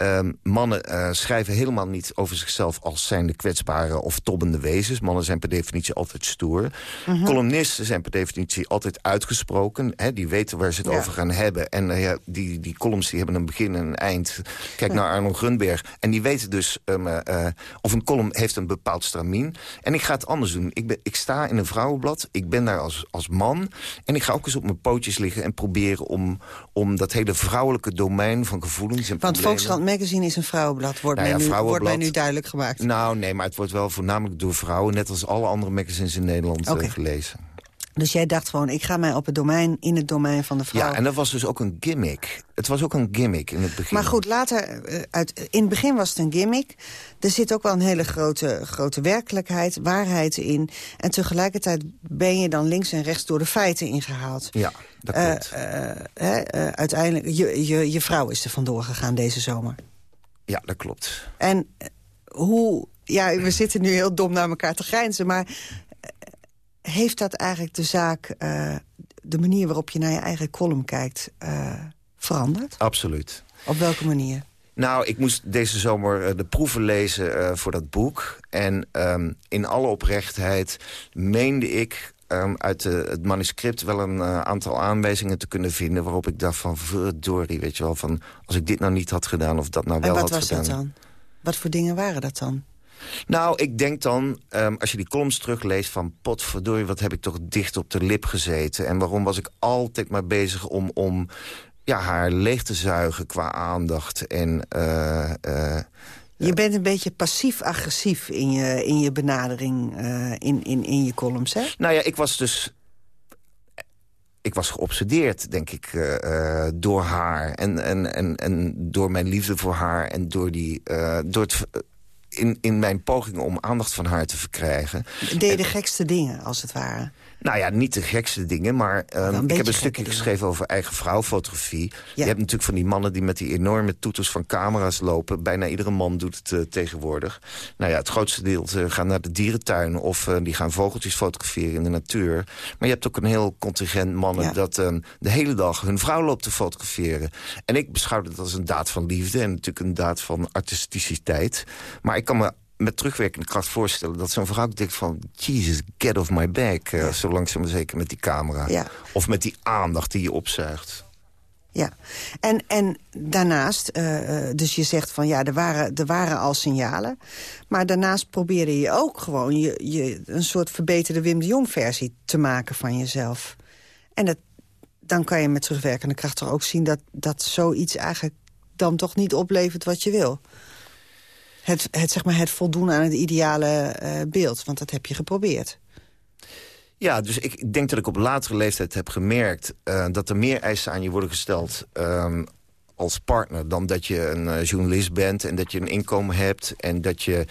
Ehm, mannen eh, schrijven helemaal niet over zichzelf als zijnde kwetsbare of tobbende wezens. Mannen zijn per definitie altijd stoer. Mhm. Columnisten zijn per definitie altijd uitgesproken. Hè, die weten waar ze het Ja. over gaan hebben. En eh, ja, die, die columns die hebben een begin en een eind. Kijk naar Arnold Grunberg. En die weten dus ehm, eh, of een column heeft een bepaald stramien. En ik ga het anders doen. Ik, ben, ik sta in een vrouwenblad. Ik ben daar als, als man. En ik ga ook eens op mijn pootjes liggen en proberen om, om dat hele vrouwelijke domein van gevoelens en Want problemen... Magazine is een vrouwenblad, wordt, Nou ja, mij, nu, wordt mij nu duidelijk gemaakt. Nou, nee, maar het wordt wel voornamelijk door vrouwen... net als alle andere magazines in Nederland eh, gelezen. Dus jij dacht gewoon, ik ga mij op het domein, in het domein van de vrouw... Ja, en dat was dus ook een gimmick. Het was ook een gimmick in het begin. Maar goed, later, eh, uit, in het begin was het een gimmick. Er zit ook wel een hele grote, grote werkelijkheid, waarheid in. En tegelijkertijd ben je dan links en rechts door de feiten ingehaald. Ja, dat klopt. Uh, uh, uiteindelijk, je, je, je vrouw is er vandoor gegaan deze zomer. Ja, dat klopt. En hoe... Ja, we zitten nu heel dom naar elkaar te grijnzen, maar heeft dat eigenlijk de zaak, uh, de manier waarop je naar je eigen column kijkt, uh, veranderd? Absoluut. Op welke manier? Nou, ik moest deze zomer uh, de proeven lezen voor dat boek. En um, in alle oprechtheid meende ik um, uit de, het manuscript wel een aantal aanwijzingen te kunnen vinden... waarop ik dacht van, verdorie, weet je wel, van als ik dit nou niet had gedaan of dat nou wel had gedaan. En wat was dat dan? Wat voor dingen waren dat dan? Nou, ik denk dan, um, als je die columns terugleest van... potverdorie, wat heb ik toch dicht op de lip gezeten. En waarom was ik altijd maar bezig om, om ja, haar leeg te zuigen qua aandacht. En, uh, uh, je bent een beetje passief-agressief in je, in je benadering uh, in, in, in je columns, hè? Nou ja, ik was dus ik was geobsedeerd, denk ik, uh, door haar. En, en, en, en door mijn liefde voor haar. En door, die, uh, door het in, in mijn pogingen om aandacht van haar te verkrijgen. Deed de gekste dingen, als het ware? Nou ja, niet de gekste dingen, maar um, ik heb een stukje geschreven over eigen vrouwfotografie. Ja. Je hebt natuurlijk van die mannen die met die enorme toeters van camera's lopen. Bijna iedere man doet het uh, tegenwoordig. Nou ja, het grootste deel uh, gaan naar de dierentuin of uh, die gaan vogeltjes fotograferen in de natuur. Maar je hebt ook een heel contingent mannen ja. dat um, de hele dag hun vrouw loopt te fotograferen. En ik beschouw het als een daad van liefde en natuurlijk een daad van artisticiteit. Maar ik kan me met terugwerkende kracht voorstellen... dat zo'n vrouw denkt van, Jesus, get off my back. Uh, ja. Zo langzaam zeker met die camera. Ja. Of met die aandacht die je opzuigt. Ja, en, en daarnaast, uh, dus je zegt van ja, er waren, er waren al signalen. Maar daarnaast probeerde je ook gewoon je, je, een soort verbeterde Wim de Jong versie te maken van jezelf. En dat, dan kan je met terugwerkende kracht toch ook zien dat, dat zoiets eigenlijk dan toch niet oplevert wat je wil het, het, zeg maar het voldoen aan het ideale uh, beeld. Want dat heb je geprobeerd. Ja, dus ik denk dat ik op latere leeftijd heb gemerkt... Uh, dat er meer eisen aan je worden gesteld um, als partner... dan dat je een uh, journalist bent en dat je een inkomen hebt... en dat je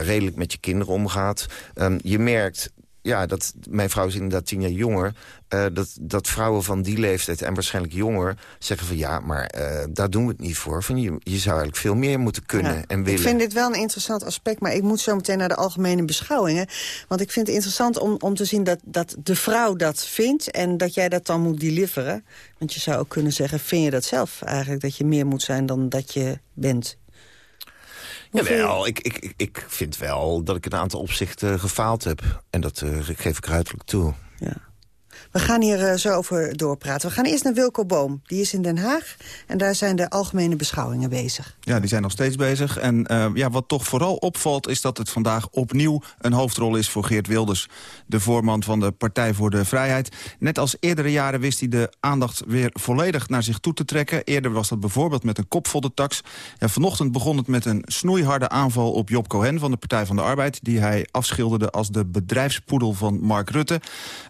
redelijk met je kinderen omgaat. Um, je merkt ja, dat, mijn vrouw is inderdaad tien jaar jonger... Uh, dat, dat vrouwen van die leeftijd en waarschijnlijk jonger zeggen van... ja, maar uh, daar doen we het niet voor. Van, je, je zou eigenlijk veel meer moeten kunnen ja, en willen. Ik vind dit wel een interessant aspect, maar ik moet zo meteen naar de algemene beschouwingen. Want ik vind het interessant om, om te zien dat, dat de vrouw dat vindt... en dat jij dat dan moet deliveren. Want je zou ook kunnen zeggen, vind je dat zelf eigenlijk... dat je meer moet zijn dan dat je bent? Jawel, ik, ik, ik vind wel dat ik een aantal opzichten gefaald heb. En dat uh, geef ik ruidelijk toe. Ja. We gaan hier uh, zo over doorpraten. We gaan eerst naar Wilco Boom. Die is in Den Haag en daar zijn de algemene beschouwingen bezig. Ja, die zijn nog steeds bezig. En uh, ja, wat toch vooral opvalt is dat het vandaag opnieuw een hoofdrol is voor Geert Wilders. De voorman van de Partij voor de Vrijheid. Net als eerdere jaren wist hij de aandacht weer volledig naar zich toe te trekken. Eerder was dat bijvoorbeeld met een kopvoddetax. Ja, vanochtend begon het met een snoeiharde aanval op Job Cohen van de Partij van de Arbeid. Die hij afschilderde als de bedrijfspoedel van Mark Rutte.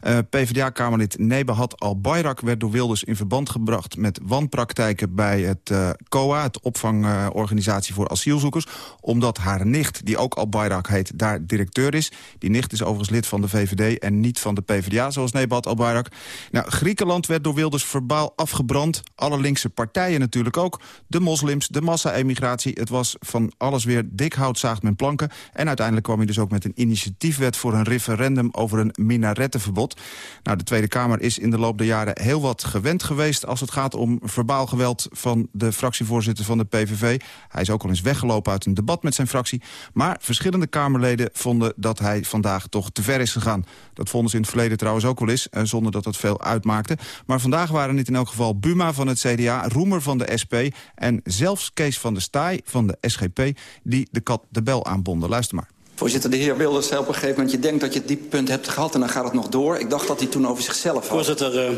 Uh, PvdA-kamer Kamerlid Nebahat al-Bayrak werd door Wilders in verband gebracht met wanpraktijken bij het uh, COA, het opvangorganisatie voor asielzoekers, omdat haar nicht, die ook al-Bayrak heet, daar directeur is. Die nicht is overigens lid van de VVD en niet van de PvdA, zoals Nebahat al-Bayrak. Nou, Griekenland werd door Wilders verbaal afgebrand. Alle linkse partijen natuurlijk ook. De moslims, de massa-emigratie. Het was van alles weer dik hout zaagt men planken. En uiteindelijk kwam hij dus ook met een initiatiefwet voor een referendum over een minarettenverbod. Nou, de Tweede Tweede Kamer is in de loop der jaren heel wat gewend geweest... als het gaat om verbaal geweld van de fractievoorzitter van de PVV. Hij is ook al eens weggelopen uit een debat met zijn fractie. Maar verschillende Kamerleden vonden dat hij vandaag toch te ver is gegaan. Dat vonden ze in het verleden trouwens ook wel eens, eh, zonder dat het veel uitmaakte. Maar vandaag waren het in elk geval Buma van het CDA, Roemer van de SP... en zelfs Kees van der Staaij van de SGP die de kat de bel aanbonden. Luister maar. Voorzitter, de heer Wilders zei op een gegeven moment... je denkt dat je het dieptepunt hebt gehad en dan gaat het nog door. Ik dacht dat hij toen over zichzelf had. Voorzitter, uh,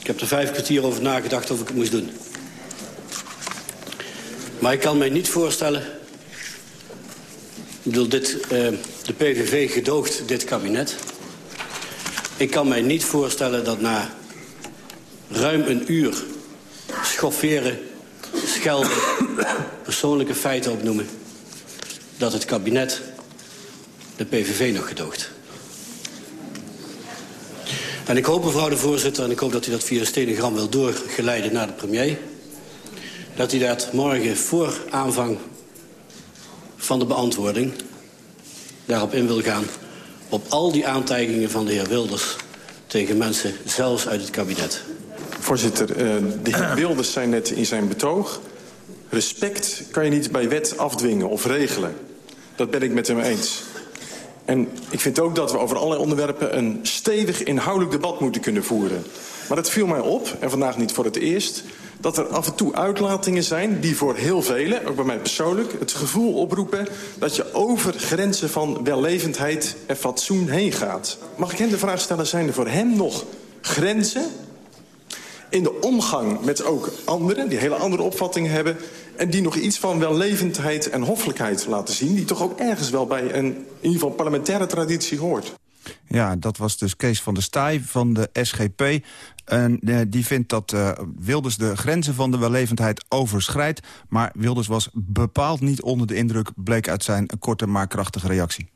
ik heb er vijf kwartier over nagedacht of ik het moest doen. Maar ik kan mij niet voorstellen... Ik bedoel, dit, uh, de PVV gedoogt dit kabinet. Ik kan mij niet voorstellen dat na ruim een uur schofferen, schelden, persoonlijke feiten opnoemen... dat het kabinet de PVV nog gedoogt. En ik hoop, mevrouw de voorzitter, en ik hoop dat u dat via een stenogram wil doorgeleiden naar de premier... dat u dat morgen voor aanvang van de beantwoording daarop in wil gaan... op al die aantijgingen van de heer Wilders tegen mensen, zelfs uit het kabinet. Voorzitter, uh, de heer Wilders zei net in zijn betoog... respect kan je niet bij wet afdwingen of regelen. Dat ben ik met hem eens. En ik vind ook dat we over allerlei onderwerpen... een stevig inhoudelijk debat moeten kunnen voeren. Maar het viel mij op, en vandaag niet voor het eerst... dat er af en toe uitlatingen zijn die voor heel velen, ook bij mij persoonlijk... het gevoel oproepen dat je over grenzen van wellevendheid en fatsoen heen gaat. Mag ik hem de vraag stellen, zijn er voor hem nog grenzen in de omgang met ook anderen... die hele andere opvattingen hebben... en die nog iets van wellevendheid en hoffelijkheid laten zien... die toch ook ergens wel bij een in ieder geval parlementaire traditie hoort. Ja, dat was dus Kees van der Staaij van de SGP. En uh, die vindt dat uh, Wilders de grenzen van de wellevendheid overschrijdt. Maar Wilders was bepaald niet onder de indruk... bleek uit zijn korte maar krachtige reactie.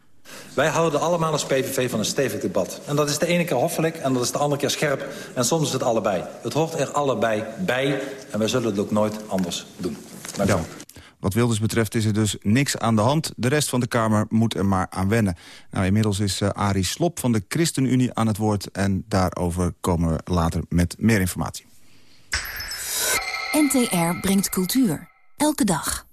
Wij houden allemaal als PVV van een stevig debat. En dat is de ene keer hoffelijk en dat is de andere keer scherp. En soms is het allebei. Het hoort er allebei bij en wij zullen het ook nooit anders doen. Dank ja. Wat Wilders betreft is er dus niks aan de hand. De rest van de Kamer moet er maar aan wennen. Nou, inmiddels is uh, Arie Slop van de ChristenUnie aan het woord... en daarover komen we later met meer informatie. NTR brengt cultuur. Elke dag.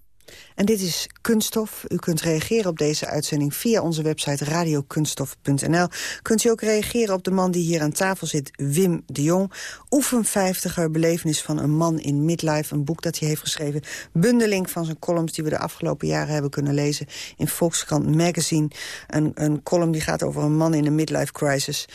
En dit is Kunststof. U kunt reageren op deze uitzending via onze website radiokunststof.nl. Kunt u ook reageren op de man die hier aan tafel zit, Wim de Jong. Oefenvijftiger, belevenis van een man in midlife. Een boek dat hij heeft geschreven. Bundeling van zijn columns die we de afgelopen jaren hebben kunnen lezen in Volkskrant Magazine. Een, een column die gaat over een man in een midlife crisis.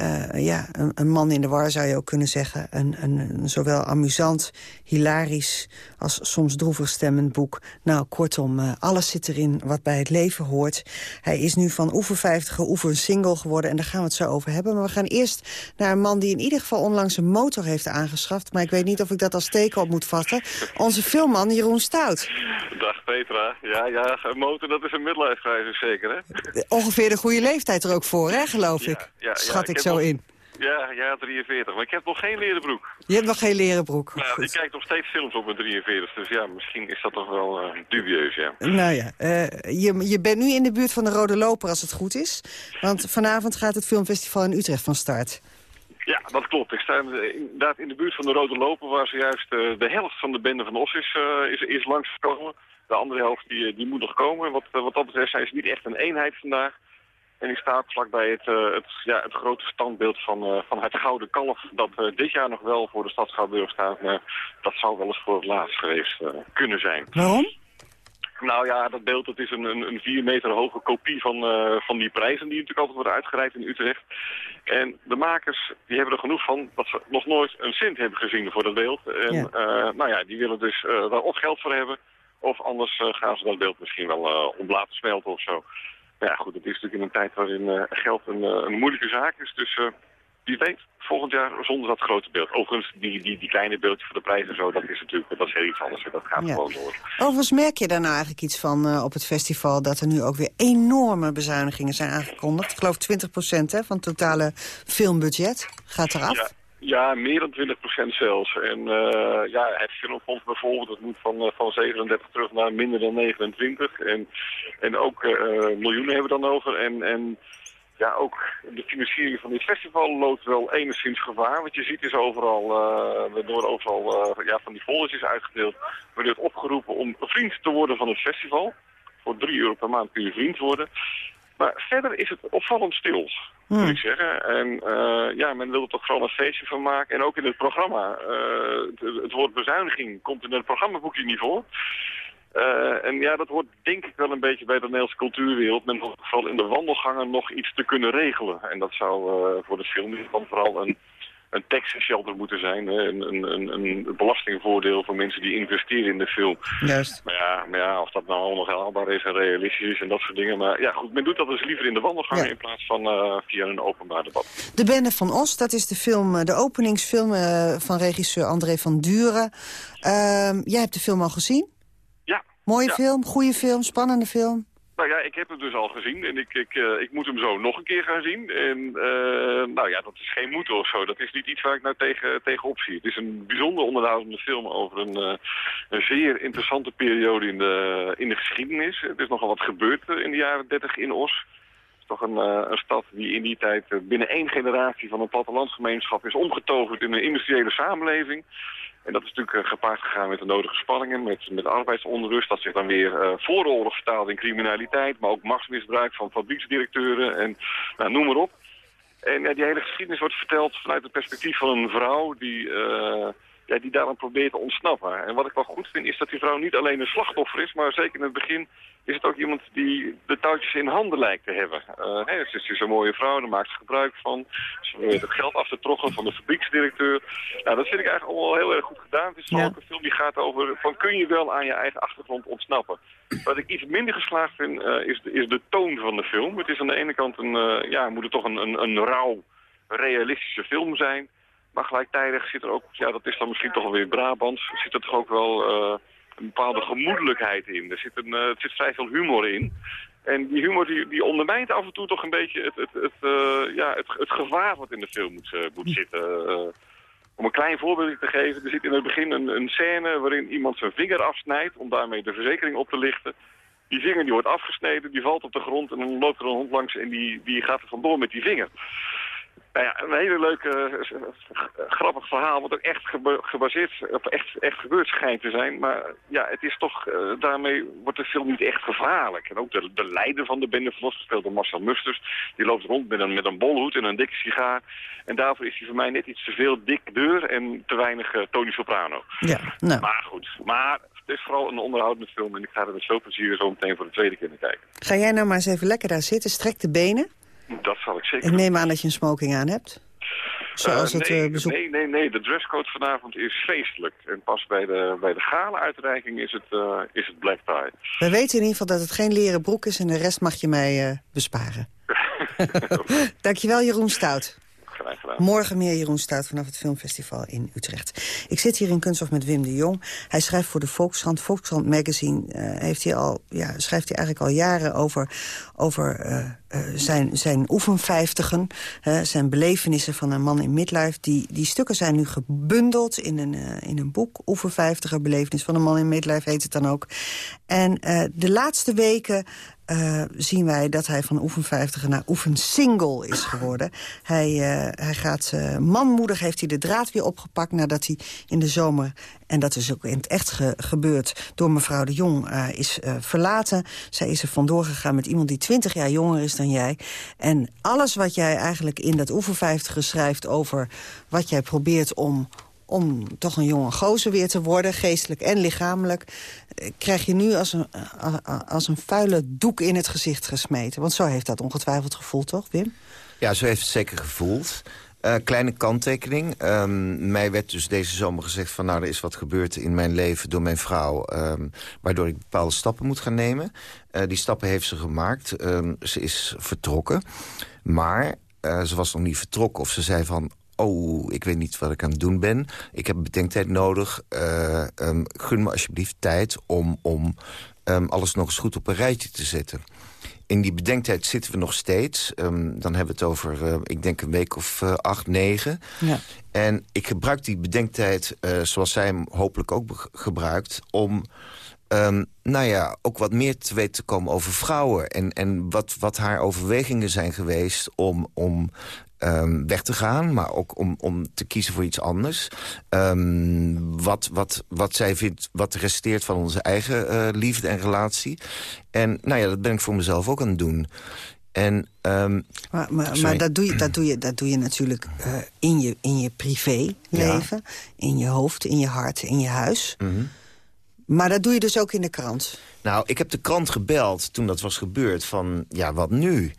Uh, ja, een, een, man in de war zou je ook kunnen zeggen. Een, een, een zowel amusant, hilarisch als soms droevig stemmend boek. Nou, kortom, uh, alles zit erin wat bij het leven hoort. Hij is nu van oefenvijftiger oefen single geworden en daar gaan we het zo over hebben. Maar we gaan eerst naar een man die in ieder geval onlangs een motor heeft aangeschaft. Maar ik weet niet of ik dat als teken op moet vatten. Onze filmman Jeroen Stout. Dag Petra. Ja, ja, een motor dat is een midlife crisis zeker hè? Ongeveer de goede leeftijd er ook voor hè, geloof ja, ik. Ja, Schat ik, zo in. Ja, ja, 43. Maar ik heb nog geen leren broek. Je hebt nog geen leren broek. Goed. ik kijk nog steeds films op mijn 43. Dus ja, misschien is dat toch wel eh, dubieus, ja. Nou ja, eh, je, je bent nu in de buurt van de Rode Loper als het goed is. Want vanavond gaat het filmfestival in Utrecht van start. Ja, dat klopt. Ik sta inderdaad in de buurt van de Rode Loper... waar zojuist eh, de helft van de bende van Os is, is, is langsgekomen. De andere helft die, die moet nog komen. Wat, wat dat betreft zijn ze niet echt een eenheid vandaag. En ik sta vlakbij het, eh, het, ja, het grote standbeeld van, eh, van het Gouden Kalf... dat eh, dit jaar nog wel voor de stad Schouwburg staat. Maar dat zou wel eens voor het laatst geweest kunnen zijn. Waarom? Nou ja, dat beeld dat is een, een, een vier meter hoge kopie van, van die prijzen die natuurlijk altijd worden uitgereikt in Utrecht. En de makers die hebben er genoeg van dat ze nog nooit een cent hebben gezien voor dat beeld. En Ja. nou ja, die willen dus eh, daar of geld voor hebben of anders gaan ze dat beeld misschien wel om laten smelten of zo. Ja goed, het is natuurlijk in een tijd waarin eh, geld een, eh, een moeilijke zaak is. Dus eh, wie weet, volgend jaar zonder dat grote beeld. Overigens, die, die, die kleine beeldje voor de prijs en zo, dat is natuurlijk dat is heel iets anders. Dat gaat Ja. gewoon door. Overigens merk je daar nou eigenlijk iets van op het festival... dat er nu ook weer enorme bezuinigingen zijn aangekondigd. Ik geloof 20% hè, van het totale filmbudget gaat eraf. Ja, ja, meer dan 20% zelfs. En eh, ja, het filmfonds bijvoorbeeld, dat moet van, eh, van 37 terug naar minder dan 29. En, en ook eh, miljoenen hebben we dan over. En, en ja, ook de financiering van dit festival loopt wel enigszins gevaar. Wat je ziet is overal, eh er worden overal ja, van die foldertjes uitgedeeld. Er wordt opgeroepen om vriend te worden van het festival. Voor 3 euro per maand kun je vriend worden. Maar verder is het opvallend stil, moet Hmm. ik zeggen. En eh, ja, men wil er toch vooral een feestje van maken. En ook in het programma. eh, het, het woord bezuiniging komt in het programmaboekje niet voor. Eh, en ja, dat hoort denk ik wel een beetje bij de Nederlandse cultuurwereld. Men hoopt vooral in de wandelgangen nog iets te kunnen regelen. En dat zou voor de film dan vooral een, een tax shelter moeten zijn. Hè? Een, een, een, belastingvoordeel voor mensen die investeren in de film. Juist. Maar ja, maar ja, of dat nou allemaal haalbaar is en realistisch is en dat soort dingen. Maar ja, goed, men doet dat dus liever in de wandelgangen in plaats van eh, via een openbaar debat. De Bende van Os, dat is de film, eh, de openingsfilm eh, van regisseur André van Duren. Ehm, jij hebt de film al gezien? Ja. Mooie Ja. film, goede film, spannende film. Nou ja, ik heb hem dus al gezien en ik, ik, eh, ik moet hem zo nog een keer gaan zien. En eh, nou ja, dat is geen moeite of zo. Dat is niet iets waar ik nou tegen, tegenop zie. Het is een bijzonder onderhoudende film over een, eh, een zeer interessante periode in de, in de geschiedenis. Er is nogal wat gebeurd in de jaren 30 in Os. Het is toch een, een stad die in die tijd binnen één generatie van een plattelandsgemeenschap is omgetoverd in een industriële samenleving. En dat is natuurlijk eh, gepaard gegaan met de nodige spanningen, met, met arbeidsonrust. Dat zich dan weer eh, voor oorlog vertaalt in criminaliteit, maar ook machtsmisbruik van fabrieksdirecteuren en nou, noem maar op. En ja, die hele geschiedenis wordt verteld vanuit het perspectief van een vrouw die, eh, ja, die daaraan probeert te ontsnappen. En wat ik wel goed vind is dat die vrouw niet alleen een slachtoffer is, maar zeker in het begin is het ook iemand die de touwtjes in handen lijkt te hebben. Eh, hè, ze is een mooie vrouw, daar maakt ze gebruik van. Ze probeert het geld af te trokken van de fabrieksdirecteur. Nou, dat vind ik eigenlijk allemaal heel erg goed gedaan. Het is ook een film die gaat over van kun je wel aan je eigen achtergrond ontsnappen. Wat ik iets minder geslaagd vind eh, is, de, is de toon van de film. Het is aan de ene kant een, eh, ja, moet het toch een, een, een rauw, realistische film zijn. Maar gelijktijdig zit er ook, ja dat is dan misschien toch wel weer Brabants, zit er toch ook wel eh, een bepaalde gemoedelijkheid in. Er zit, een, eh, er zit vrij veel humor in. En die humor die, die ondermijnt af en toe toch een beetje het, het, het, eh, ja, het, het gevaar wat in de film moet, moet zitten. Om een klein voorbeeld te geven, er zit in het begin een, een scène waarin iemand zijn vinger afsnijdt om daarmee de verzekering op te lichten. Die vinger die wordt afgesneden, die valt op de grond en dan loopt er een hond langs en die, die gaat er vandoor met die vinger. Nou ja, een hele leuke, eh, eh, grappig verhaal, wat ook echt geba- gebaseerd op echt, echt gebeurd schijnt te zijn. Maar ja, het is toch, eh, daarmee wordt de film niet echt gevaarlijk. En ook de, de leider van de bende, gespeeld door Marcel Musters, die loopt rond met een, met een bolhoed en een dikke sigaar. En daarvoor is hij voor mij net iets te veel dik deur en te weinig Tony Soprano. Ja, nou. Maar goed, maar het is vooral een onderhoudende film en ik ga er met veel plezier zo meteen voor de tweede keer naar kijken. Ga jij nou maar eens even lekker daar zitten, strek de benen. Dat zal ik zeker Ik neem aan dat je een smoking aan hebt. Zoals Eh, het nee, eh, bezoek... nee, nee, nee, de dresscode vanavond is feestelijk. En pas bij de, bij de gala-uitreiking is het, eh, is het black tie. We weten in ieder geval dat het geen leren broek is... en de rest mag je mij eh, besparen. Dankjewel, Jeroen Stout. Morgen meer Jeroen Stout vanaf het Filmfestival in Utrecht. Ik zit hier in Kunsthof met Wim de Jong. Hij schrijft voor de Volkskrant. Volkskrant Magazine eh, heeft hij al, ja, schrijft hij eigenlijk al jaren over, over eh, eh, zijn, zijn oefenvijftigen. zijn belevenissen van een man in midlife. Die, die stukken zijn nu gebundeld in een, in een boek. Oefenvijftiger, belevenis van een man in midlife heet het dan ook. En de laatste weken eh, zien wij dat hij van oefenvijftiger naar oefensingle is geworden. hij, eh, hij gaat eh, manmoedig, heeft hij de draad weer opgepakt... nadat hij in de zomer, en dat is ook in het echt ge- gebeurd... door mevrouw de Jong is verlaten. Zij is er vandoor gegaan met iemand die 20 jaar jonger is dan jij. En alles wat jij eigenlijk in dat oefenvijftiger schrijft... over wat jij probeert om om toch een jonge gozer weer te worden, geestelijk en lichamelijk... eh, krijg je nu als een, eh, als een vuile doek in het gezicht gesmeten. Want zo heeft dat ongetwijfeld gevoeld, toch, Wim? Ja, zo heeft het zeker gevoeld. Eh, kleine kanttekening. Ehm, mij werd dus deze zomer gezegd van... nou, er is wat gebeurd in mijn leven door mijn vrouw... ehm, waardoor ik bepaalde stappen moet gaan nemen. Die stappen heeft ze gemaakt. Ehm, ze is vertrokken. Maar ze was nog niet vertrokken. Of ze zei van... Oh, ik weet niet wat ik aan het doen ben. Ik heb bedenktijd nodig. Ehm, gun me alsjeblieft tijd om, om ehm, alles nog eens goed op een rijtje te zetten. In die bedenktijd zitten we nog steeds. Ehm, dan hebben we het over, eh, ik denk, een week of eh, acht, negen. Ja. En ik gebruik die bedenktijd, zoals zij hem hopelijk ook gebruikt... om nou ja, ook wat meer te weten te komen over vrouwen. En, en wat, wat haar overwegingen zijn geweest om, om ehm, weg te gaan... maar ook om, om te kiezen voor iets anders. Ehm, wat, wat, wat zij vindt, wat resteert van onze eigen eh, liefde en relatie. En nou ja, dat ben ik voor mezelf ook aan het doen. En, ehm, Maar, maar, dat, doe je, dat, doe je, dat doe je natuurlijk eh, in, je, in je privéleven. In je hoofd, in je hart, in je huis. Mhm. Maar dat doe je dus ook in de krant. Nou, ik heb de krant gebeld toen dat was gebeurd van, ja, wat nu?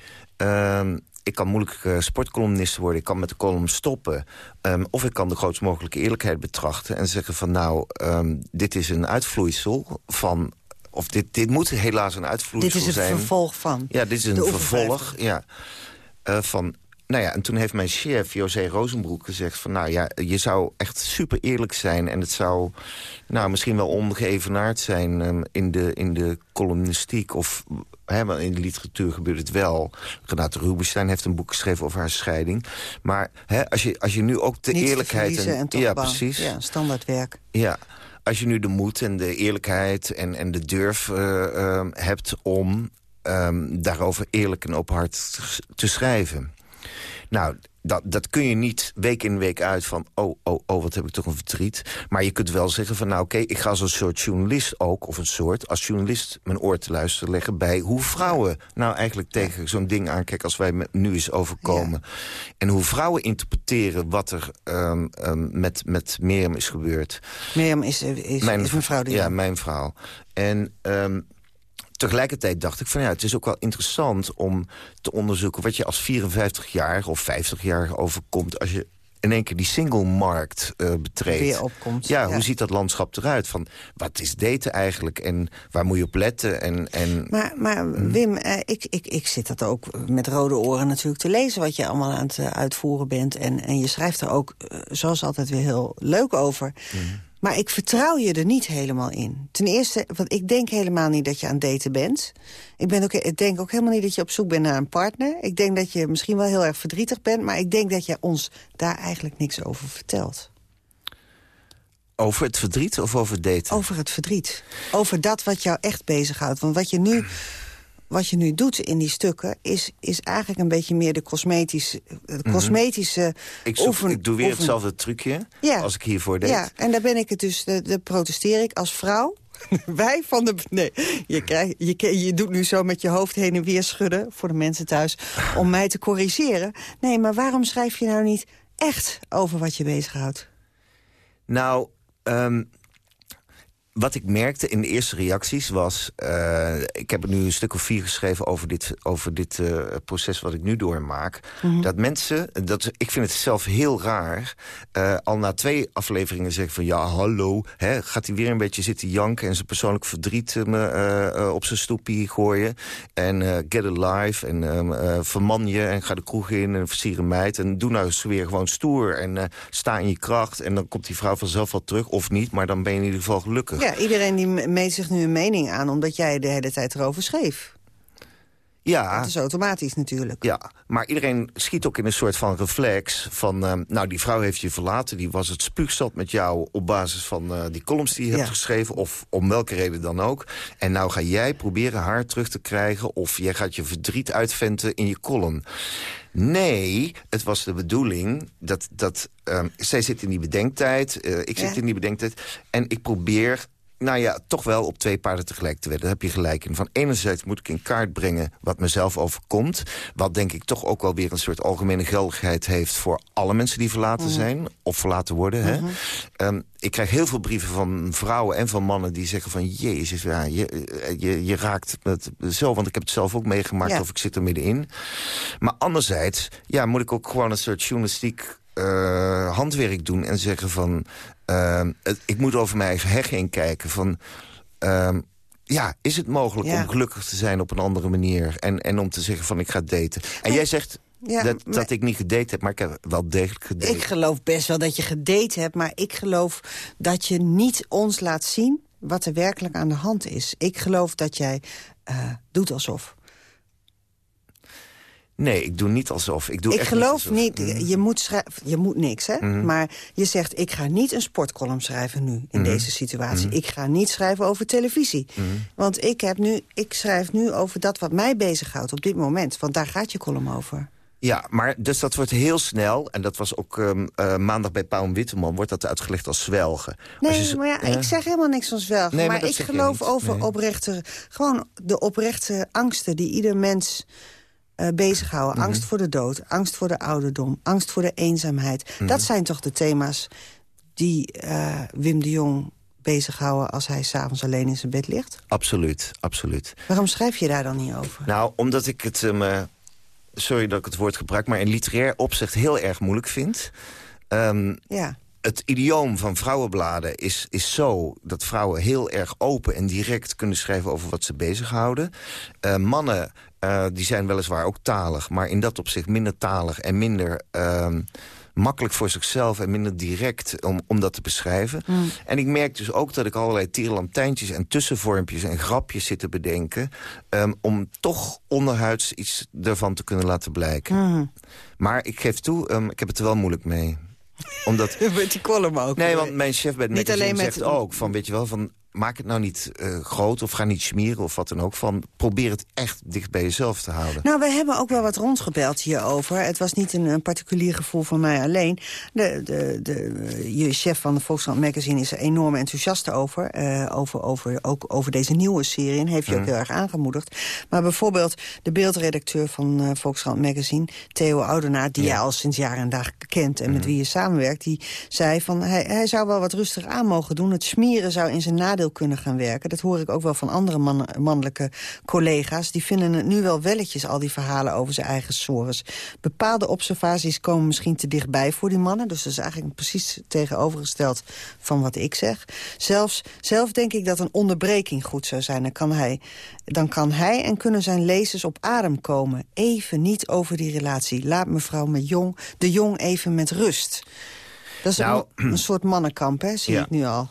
Ik kan moeilijk uh, sportcolumnist worden. Ik kan met de column stoppen. Um, of ik kan de grootst mogelijke eerlijkheid betrachten. En zeggen van nou, um, dit is een uitvloeisel van... Of dit, dit moet helaas een uitvloeisel zijn. Dit is een vervolg van. Ja, dit is een vervolg ja, uh, van nou ja, en toen heeft mijn chef, José Rozenbroek, gezegd van... nou ja, je zou echt super eerlijk zijn... en het zou nou, misschien wel ongeëvenaard zijn um, in, de, in de columnistiek... of hè, in de literatuur gebeurt het wel. Renate Rubinstein heeft een boek geschreven over haar scheiding. Maar hè, als, je, als je nu ook de Niets eerlijkheid... En, en ja, precies. Ja, standaardwerk. Ja, als je nu de moed en de eerlijkheid en, en de durf uh, uh, hebt om... Um, daarover eerlijk en openhart te schrijven. Nou, dat, dat kun je niet week in week uit van... oh, oh, oh, wat heb ik toch een verdriet. Maar je kunt wel zeggen van... nou, oké, ik ga als een soort journalist ook... of een soort, als journalist mijn oor te luisteren leggen... bij hoe vrouwen nou eigenlijk tegen zo'n ding aankijken... als wij nu eens overkomen. Ja. En hoe vrouwen interpreteren wat er um, um, met, met Mirjam is gebeurd. Mirjam is, is, mijn, is mevrouw die... Ja, mijn vrouw. En... Um, tegelijkertijd dacht ik van ja, het is ook wel interessant om te onderzoeken... wat je als 54 jaar of 50 jaar overkomt... als je in één keer die single-markt uh, betreedt. Weer opkomt. Ja, ja, hoe ziet dat landschap eruit? Van, wat is daten eigenlijk en waar moet je op letten? En, en... Maar, maar Wim, uh, ik, ik, ik zit dat ook met rode oren natuurlijk te lezen... wat je allemaal aan het uh, uitvoeren bent. En, en je schrijft er ook, zoals altijd, weer heel leuk over... Mm. Maar ik vertrouw je er niet helemaal in. Ten eerste, want ik denk helemaal niet dat je aan daten bent. Ik, ben ook, ik denk ook helemaal niet dat je op zoek bent naar een partner. Ik denk dat je misschien wel heel erg verdrietig bent... maar ik denk dat je ons daar eigenlijk niks over vertelt. Over het verdriet of over daten? Over het verdriet. Over dat wat jou echt bezighoudt. Want wat je nu wat je nu doet in die stukken... is, is eigenlijk een beetje meer de cosmetische, de cosmetische mm -hmm. ik, zoek, oefen, ik doe weer oefen. hetzelfde trucje ja. als ik hiervoor deed. Ja, en daar ben ik het dus, de, de protesteer ik als vrouw. Wij van de... Nee, je, krijg, je, je doet nu zo met je hoofd heen en weer schudden... voor de mensen thuis, om mij te corrigeren. Nee, maar waarom schrijf je nou niet echt over wat je bezighoudt? Nou, um, wat ik merkte in de eerste reacties was... Uh, ik heb er nu een stuk of vier geschreven over dit, over dit uh, proces wat ik nu doormaak. Mm -hmm. Dat mensen, dat, ik vind het zelf heel raar... Uh, al na twee afleveringen zeggen van... ja, hallo, hè, gaat hij weer een beetje zitten janken... en zijn persoonlijk verdriet me, op zijn stoepie gooien. En get alive en um, verman je en ga de kroeg in en versier een meid. En doe nou eens weer gewoon stoer en sta in je kracht. En dan komt die vrouw vanzelf wel terug, of niet. Maar dan ben je in ieder geval gelukkig. Ja, iedereen die meet zich nu een mening aan... omdat jij de hele tijd erover schreef. Ja. Dat is automatisch natuurlijk. Ja, maar iedereen schiet ook in een soort van reflex van... Uh, nou, die vrouw heeft je verlaten, die was het spuugstad met jou... op basis van uh, die columns die je ja. hebt geschreven, of om welke reden dan ook. En nou ga jij proberen haar terug te krijgen... of jij gaat je verdriet uitventen in je column. Nee, het was de bedoeling dat... dat um, zij zit in die bedenktijd, uh, ik zit ja. in die bedenktijd... en ik probeer nou ja, toch wel op twee paarden tegelijk te wedden. Daar heb je gelijk in. Van enerzijds moet ik in kaart brengen wat mezelf overkomt. Wat denk ik toch ook wel weer een soort algemene geldigheid heeft... voor alle mensen die verlaten mm -hmm. zijn of verlaten worden. Mm -hmm. hè? Um, ik krijg heel veel brieven van vrouwen en van mannen die zeggen van... jezus, ja, je, je, je raakt het zo, want ik heb het zelf ook meegemaakt... Ja. of ik zit er middenin. Maar anderzijds ja, moet ik ook gewoon een soort journalistiek... Uh, handwerk doen en zeggen van... Uh, het, ik moet over mijn eigen heg heen kijken van... Uh, ja, is het mogelijk ja. om gelukkig te zijn op een andere manier... en, en om te zeggen van ik ga daten. En jij zegt ja, dat, maar, dat ik niet gedate heb, maar ik heb wel degelijk gedate. Ik geloof best wel dat je gedate hebt... maar ik geloof dat je niet ons laat zien wat er werkelijk aan de hand is. Ik geloof dat jij uh, doet alsof... Nee, ik doe niet alsof. Ik, doe ik echt geloof niet, niet, mm. je, moet schrijven, je moet niks, hè? Mm. Maar je zegt, ik ga niet een sportcolumn schrijven nu, in mm. deze situatie. Ik ga niet schrijven over televisie. Want ik, heb nu, ik schrijf nu over dat wat mij bezighoudt op dit moment. Want daar gaat je column over. Ja, maar dus dat wordt heel snel... en dat was ook um, uh, maandag bij Pauw en Witteman... wordt dat uitgelegd als zwelgen. Nee, als je, maar ja, uh, ik zeg helemaal niks van zwelgen. Nee, maar, maar ik geloof over nee. oprechte... gewoon de oprechte angsten die ieder mens... Uh, bezighouden. Mm -hmm. Angst voor de dood, angst voor de ouderdom, angst voor de eenzaamheid. Mm -hmm. Dat zijn toch de thema's die uh, Wim de Jong bezighouden... als hij s'avonds alleen in zijn bed ligt? Absoluut, absoluut. Waarom schrijf je daar dan niet over? Nou, omdat ik het... Um, sorry dat ik het woord gebruik... maar in literair opzicht heel erg moeilijk vind. Ehm, ja. Het idioom van vrouwenbladen is, is zo dat vrouwen heel erg open en direct kunnen schrijven over wat ze bezighouden. Uh, mannen uh, die zijn weliswaar ook talig, maar in dat opzicht minder talig en minder... Uh, makkelijk voor zichzelf en minder direct om, om dat te beschrijven. Mm. En ik merk dus ook dat ik allerlei tierlantijntjes en tussenvormpjes en grapjes zit te bedenken... Um, om toch onderhuids iets ervan te kunnen laten blijken. Mm. Maar ik geef toe, um, ik heb het er wel moeilijk mee omdat... Met die column ook. Nee, want mijn chef bij het Niet alleen met... zegt ook van, weet je wel, van maak het nou niet uh, groot of ga niet smeren of wat dan ook. Van, probeer het echt dicht bij jezelf te houden. Nou, we hebben ook wel wat rondgebeld hierover. Het was niet een, een particulier gevoel van mij alleen. De, de, de, je chef van de Volkskrant Magazine is er enorm enthousiast over. Uh, over, over ook over deze nieuwe serie. En heeft je ook heel erg aangemoedigd. Maar bijvoorbeeld de beeldredacteur van uh, Volkskrant Magazine... Theo Oudenaar, die ja. jij al sinds jaren en dagen kent... en met wie je samenwerkt, die zei van... Hij, hij zou wel wat rustig aan mogen doen. Het smeren zou in zijn nadeel kunnen gaan werken. Dat hoor ik ook wel van andere man, mannelijke collega's. Die vinden het nu wel welletjes, al die verhalen over zijn eigen sores. Bepaalde observaties komen misschien te dichtbij voor die mannen. Dus dat is eigenlijk precies tegenovergesteld van wat ik zeg. Zelfs, zelf denk ik dat een onderbreking goed zou zijn. Dan kan hij, dan kan hij en kunnen zijn lezers op adem komen. Even niet over die relatie. Laat mevrouw met jong, de jong even met rust. Dat is nou, een, een, soort mannenkamp, hè, zie ja. ik nu al.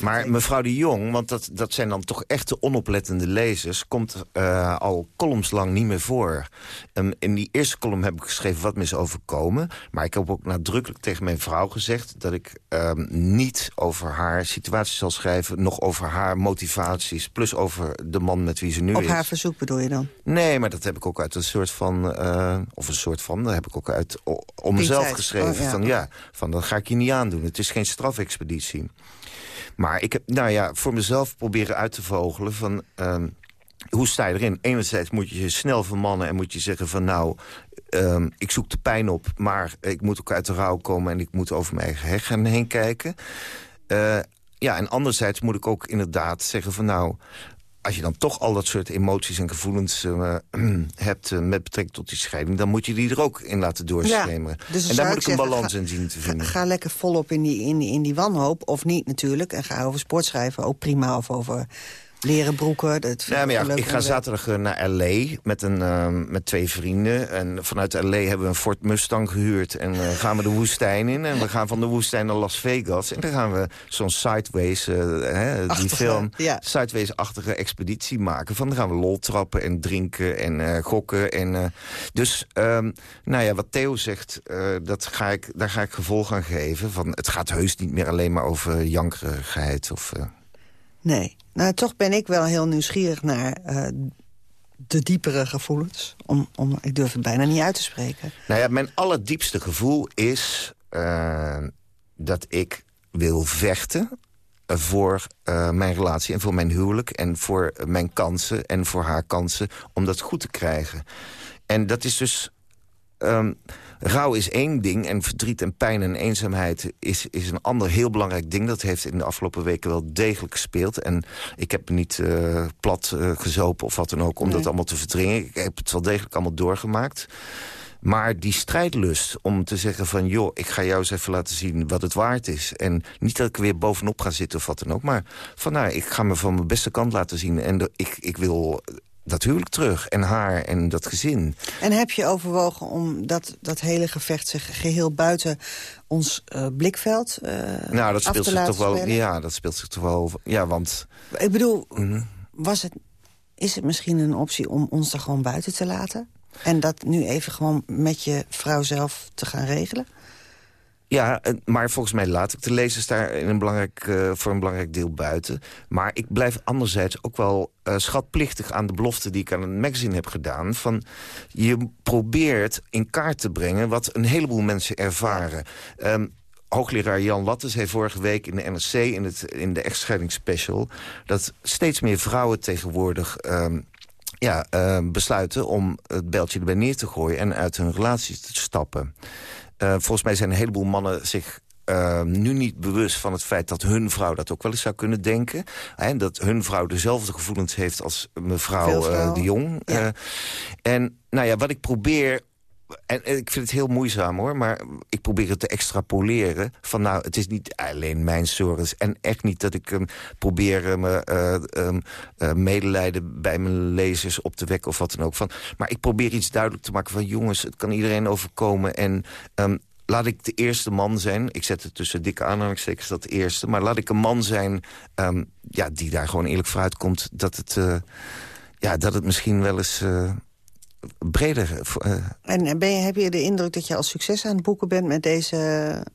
Maar mevrouw de Jong, want dat, dat zijn dan toch echte onoplettende lezers... komt uh, al columns lang niet meer voor. Um, in die eerste column heb ik geschreven wat me is overkomen. Maar ik heb ook nadrukkelijk tegen mijn vrouw gezegd... dat ik um, niet over haar situatie zal schrijven... nog over haar motivaties, plus over de man met wie ze nu Op is. Op haar verzoek bedoel je dan? Nee, maar dat heb ik ook uit een soort van... Uh, of een soort van, dat heb ik ook uit om mezelf geschreven. Oh, ja. Van ja, van dat ga ik je niet aandoen. Het is geen strafexpeditie. Maar ik heb, nou ja, voor mezelf proberen uit te vogelen van... Um, hoe sta je erin? Enerzijds moet je snel vermannen en moet je zeggen van... nou, um, ik zoek de pijn op, maar ik moet ook uit de rouw komen... en ik moet over mijn eigen heg heen kijken. Uh, ja, en anderzijds moet ik ook inderdaad zeggen van... nou, als je dan toch al dat soort emoties en gevoelens uh, hebt uh, met betrekking tot die scheiding... dan moet je die er ook in laten doorschemeren. Ja, dus en daar moet ik zeggen, een balans ga, in zien te vinden. Ga, ga, lekker volop in die, in, die, in die wanhoop, of niet natuurlijk. En ga over sport schrijven, ook prima. Of over leren broeken. Dat ja, maar ja, ik ga zaterdag naar L.A. Met, een, uh, met twee vrienden. En vanuit L.A. hebben we een Ford Mustang gehuurd. En uh, gaan we de woestijn in. En we gaan van de woestijn naar Las Vegas. En dan gaan we zo'n Sideways, uh, hè, die film, ja. Sideways-achtige expeditie maken. Van dan gaan we lol trappen en drinken en gokken. En, dus, um, nou ja, wat Theo zegt, dat ga ik, daar ga ik gevolg aan geven. Van, het gaat heus niet meer alleen maar over jankerigheid of... Nee. Nou, toch ben ik wel heel nieuwsgierig naar uh, de diepere gevoelens. Om, om, ik durf het bijna niet uit te spreken. Nou ja, mijn allerdiepste gevoel is uh, dat ik wil vechten voor uh, mijn relatie en voor mijn huwelijk... en voor mijn kansen en voor haar kansen om dat goed te krijgen. En dat is dus... Um, Rouw is één ding en verdriet en pijn en eenzaamheid is, is een ander heel belangrijk ding. Dat heeft in de afgelopen weken wel degelijk gespeeld. En ik heb niet uh, plat uh, gezopen of wat dan ook om nee. dat allemaal te verdringen. Ik heb het wel degelijk allemaal doorgemaakt. Maar die strijdlust om te zeggen van... joh, ik ga jou eens even laten zien wat het waard is. En niet dat ik er weer bovenop ga zitten of wat dan ook. Maar van nou, ik ga me van mijn beste kant laten zien. En ik, ik wil dat huwelijk terug. En haar en dat gezin. En heb je overwogen om dat, dat hele gevecht zich geheel buiten ons uh, blikveld uh, Nou, dat speelt zich toch wel. spelen? Ja, dat speelt zich toch wel. Ja, want. Ik bedoel, mm -hmm. was het, is het misschien een optie om ons er gewoon buiten te laten? En dat nu even gewoon met je vrouw zelf te gaan regelen? Ja, maar volgens mij laat ik de lezers daar in een belangrijk, uh, voor een belangrijk deel buiten. Maar ik blijf anderzijds ook wel uh, schatplichtig aan de belofte die ik aan een magazine heb gedaan. Van je probeert in kaart te brengen wat een heleboel mensen ervaren. Um, hoogleraar Jan Lattes heeft vorige week in de NRC, in, het, in de echtscheidingsspecial... dat steeds meer vrouwen tegenwoordig... Um, ja, besluiten om het beltje erbij neer te gooien... en uit hun relatie te stappen. Uh, volgens mij zijn een heleboel mannen zich uh, nu niet bewust van het feit dat hun vrouw dat ook wel eens zou kunnen denken. En dat hun vrouw dezelfde gevoelens heeft als mevrouw uh, de Jong. Ja. en nou ja, wat ik probeer en, ik vind het heel moeizaam hoor, maar ik probeer het te extrapoleren. Van nou, het is niet alleen mijn zorgen. En echt niet dat ik probeer me uh, um, uh, medelijden bij mijn lezers op te wekken of wat dan ook. Van, maar ik probeer iets duidelijk te maken van jongens, het kan iedereen overkomen. En um, laat ik de eerste man zijn. Ik zet het tussen dikke aanhalingstekens dat eerste. Maar laat ik een man zijn um, ja, die daar gewoon eerlijk vooruit komt. Dat het, ja, dat het misschien wel eens... breder... Uh... En ben je, heb je de indruk dat je al succes aan het boeken bent met deze...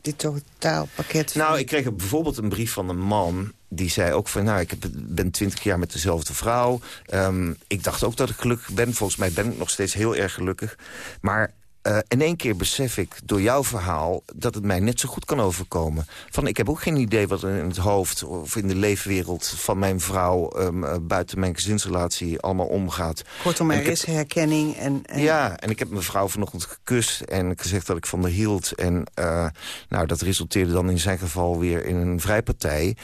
dit totaalpakket? Nou, ik kreeg bijvoorbeeld een brief van een man die zei ook van, nou, ik ben twintig jaar met dezelfde vrouw. Um, ik dacht ook dat ik gelukkig ben. Volgens mij ben ik nog steeds heel erg gelukkig. Maar uh, in één keer besef ik door jouw verhaal dat het mij net zo goed kan overkomen. Van, ik heb ook geen idee wat er in het hoofd of in de leefwereld van mijn vrouw... Um, uh, buiten mijn gezinsrelatie allemaal omgaat. Kortom, er is heb... herkenning. En, en, Ja, en ik heb mijn vrouw vanochtend gekust en gezegd dat ik van haar hield. En uh, nou, dat resulteerde dan in zijn geval weer in een vrijpartij.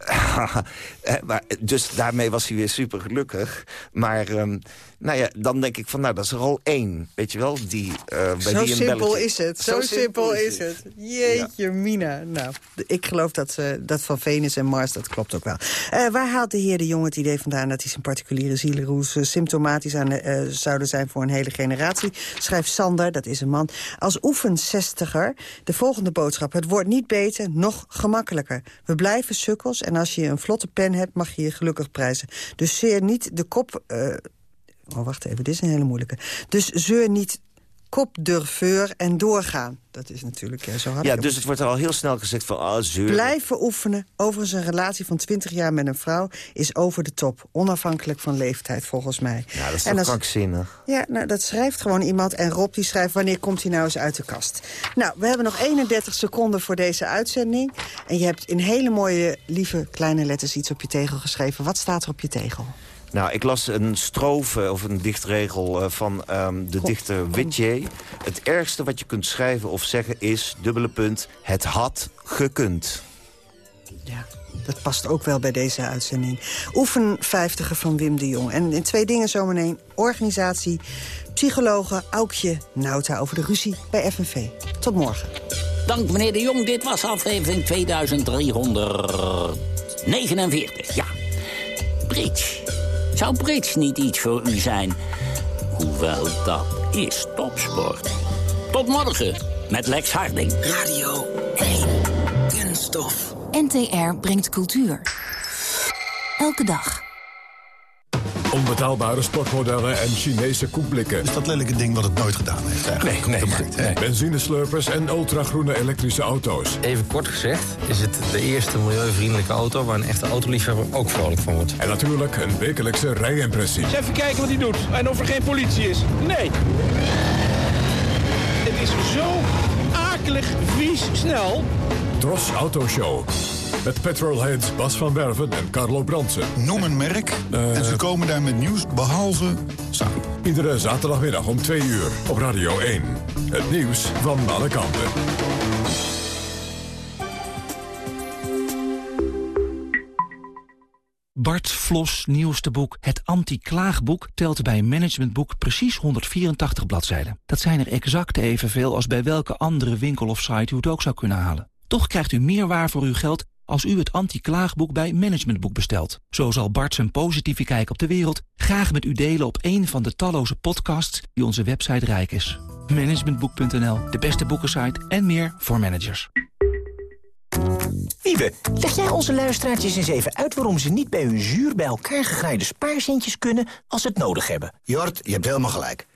maar, dus daarmee was hij weer super gelukkig. Maar um, nou ja, dan denk ik van, nou, dat is er al één. Weet je wel, die uh, bij Zo die simpel is het. Zo, Zo simpel is het. Jeetje, ja. Mina. Nou, ik geloof dat, uh, dat van Venus en Mars, dat klopt ook wel. Uh, waar haalt de heer de Jong het idee vandaan... dat hij zijn particuliere zielenroes symptomatisch aan, zouden zijn voor een hele generatie? Schrijft Sander, dat is een man, als oefenzestiger... de volgende boodschap. Het wordt niet beter, nog gemakkelijker. We blijven sukkels en als je een vlotte pen hebt... mag je je gelukkig prijzen. Dus zeer niet de kop... Oh, wacht even, dit is een hele moeilijke. Dus zeur niet kopdurveur en doorgaan. Dat is natuurlijk ja, zo hard. Ja, dus het wordt er al heel snel gezegd van, ah, zeur. Blijven oefenen. Overigens, een relatie van 20 jaar met een vrouw is over de top. Onafhankelijk van leeftijd, volgens mij. Ja, dat is toch krankzinnig? Ja, nou, dat schrijft gewoon iemand. En Rob die schrijft, wanneer komt hij nou eens uit de kast? Nou, we hebben nog 31 seconden voor deze uitzending. En je hebt in hele mooie, lieve, kleine letters iets op je tegel geschreven. Wat staat er op je tegel? Nou, ik las een strofe of een dichtregel uh, van um, de dichter Whittier. Het ergste wat je kunt schrijven of zeggen is, dubbele punt, het had gekund. Ja, dat past ook wel bij deze uitzending. Oefen 50 van Wim de Jong. En in twee dingen zometeen organisatie, psychologe Aukje Nauta over de ruzie bij FNV. Tot morgen. Dank meneer de Jong, dit was aflevering 2349. Ja, Bridge. Zou bridge niet iets voor u zijn? Hoewel, dat is topsport. Tot morgen met Lex Harding. Radio 1. Kunststof. NTR brengt cultuur. Elke dag. Onbetaalbare sportmodellen en Chinese koekblikken. Is dat lelijke ding wat het nooit gedaan heeft eigenlijk? Nee, nee, nee. Benzineslurpers en ultragroene elektrische auto's. Even kort gezegd is het de eerste milieuvriendelijke auto... waar een echte autoliefhebber ook vrolijk van wordt. En natuurlijk een wekelijkse rijimpressie. Eens even kijken wat hij doet en of er geen politie is. Nee. Het is zo akelig, vies, snel. Tros Autoshow. Met petrolheads Bas van Werven en Carlo Brandsen. Noem een merk uh, en ze komen daar met nieuws behalve samen. Iedere zaterdagmiddag om 2 uur op Radio 1. Het nieuws van alle kanten. Bart Vlos nieuwste boek Het Anti-Klaagboek telt bij Managementboek precies 184 bladzijden. Dat zijn er exact evenveel als bij welke andere winkel of site u het ook zou kunnen halen. Toch krijgt u meer waar voor uw geld als u het anti-klaagboek bij Managementboek bestelt. Zo zal Bart zijn positieve kijk op de wereld graag met u delen op een van de talloze podcasts die onze website rijk is. Managementboek.nl, de beste boekensite en meer voor managers. Wiebe, leg jij onze luisteraartjes eens even uit waarom ze niet bij hun zuur bij elkaar gegraaide spaarcentjes kunnen als ze het nodig hebben? Jort, je hebt helemaal gelijk.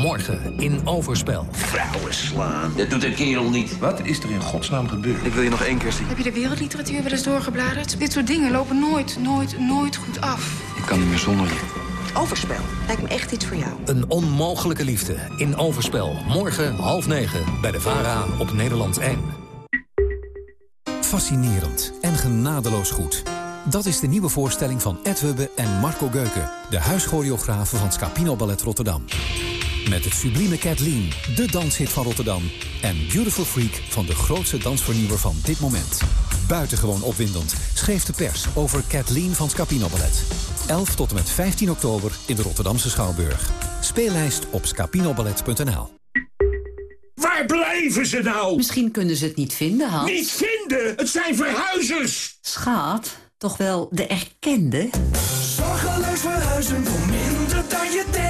Morgen in Overspel. Vrouwen slaan. Dat doet een kerel niet. Wat is er in godsnaam gebeurd? Ik wil je nog één keer zien. Heb je de wereldliteratuur wel eens doorgebladerd? Dit soort dingen lopen nooit, nooit, nooit goed af. Ik kan niet meer zonder je. Overspel. Lijkt me echt iets voor jou. Een onmogelijke liefde in Overspel. Morgen half negen bij de VARA op Nederland 1. Fascinerend en genadeloos goed. Dat is de nieuwe voorstelling van Ed Hubbe en Marco Geuken... de huischoreografen van Scapino Ballet Rotterdam. Met het sublieme Kathleen, de danshit van Rotterdam... en Beautiful Freak van de grootste dansvernieuwer van dit moment. Buitengewoon opwindend schreef de pers over Kathleen van Scapino Ballet. 11 tot en met 15 oktober in de Rotterdamse Schouwburg. Speellijst op scapinoballet.nl Waar blijven ze nou? Misschien kunnen ze het niet vinden, Hans. Niet vinden? Het zijn verhuizers! Schaat, toch wel de erkende? Zorgeloos verhuizen voor minder dan je denkt.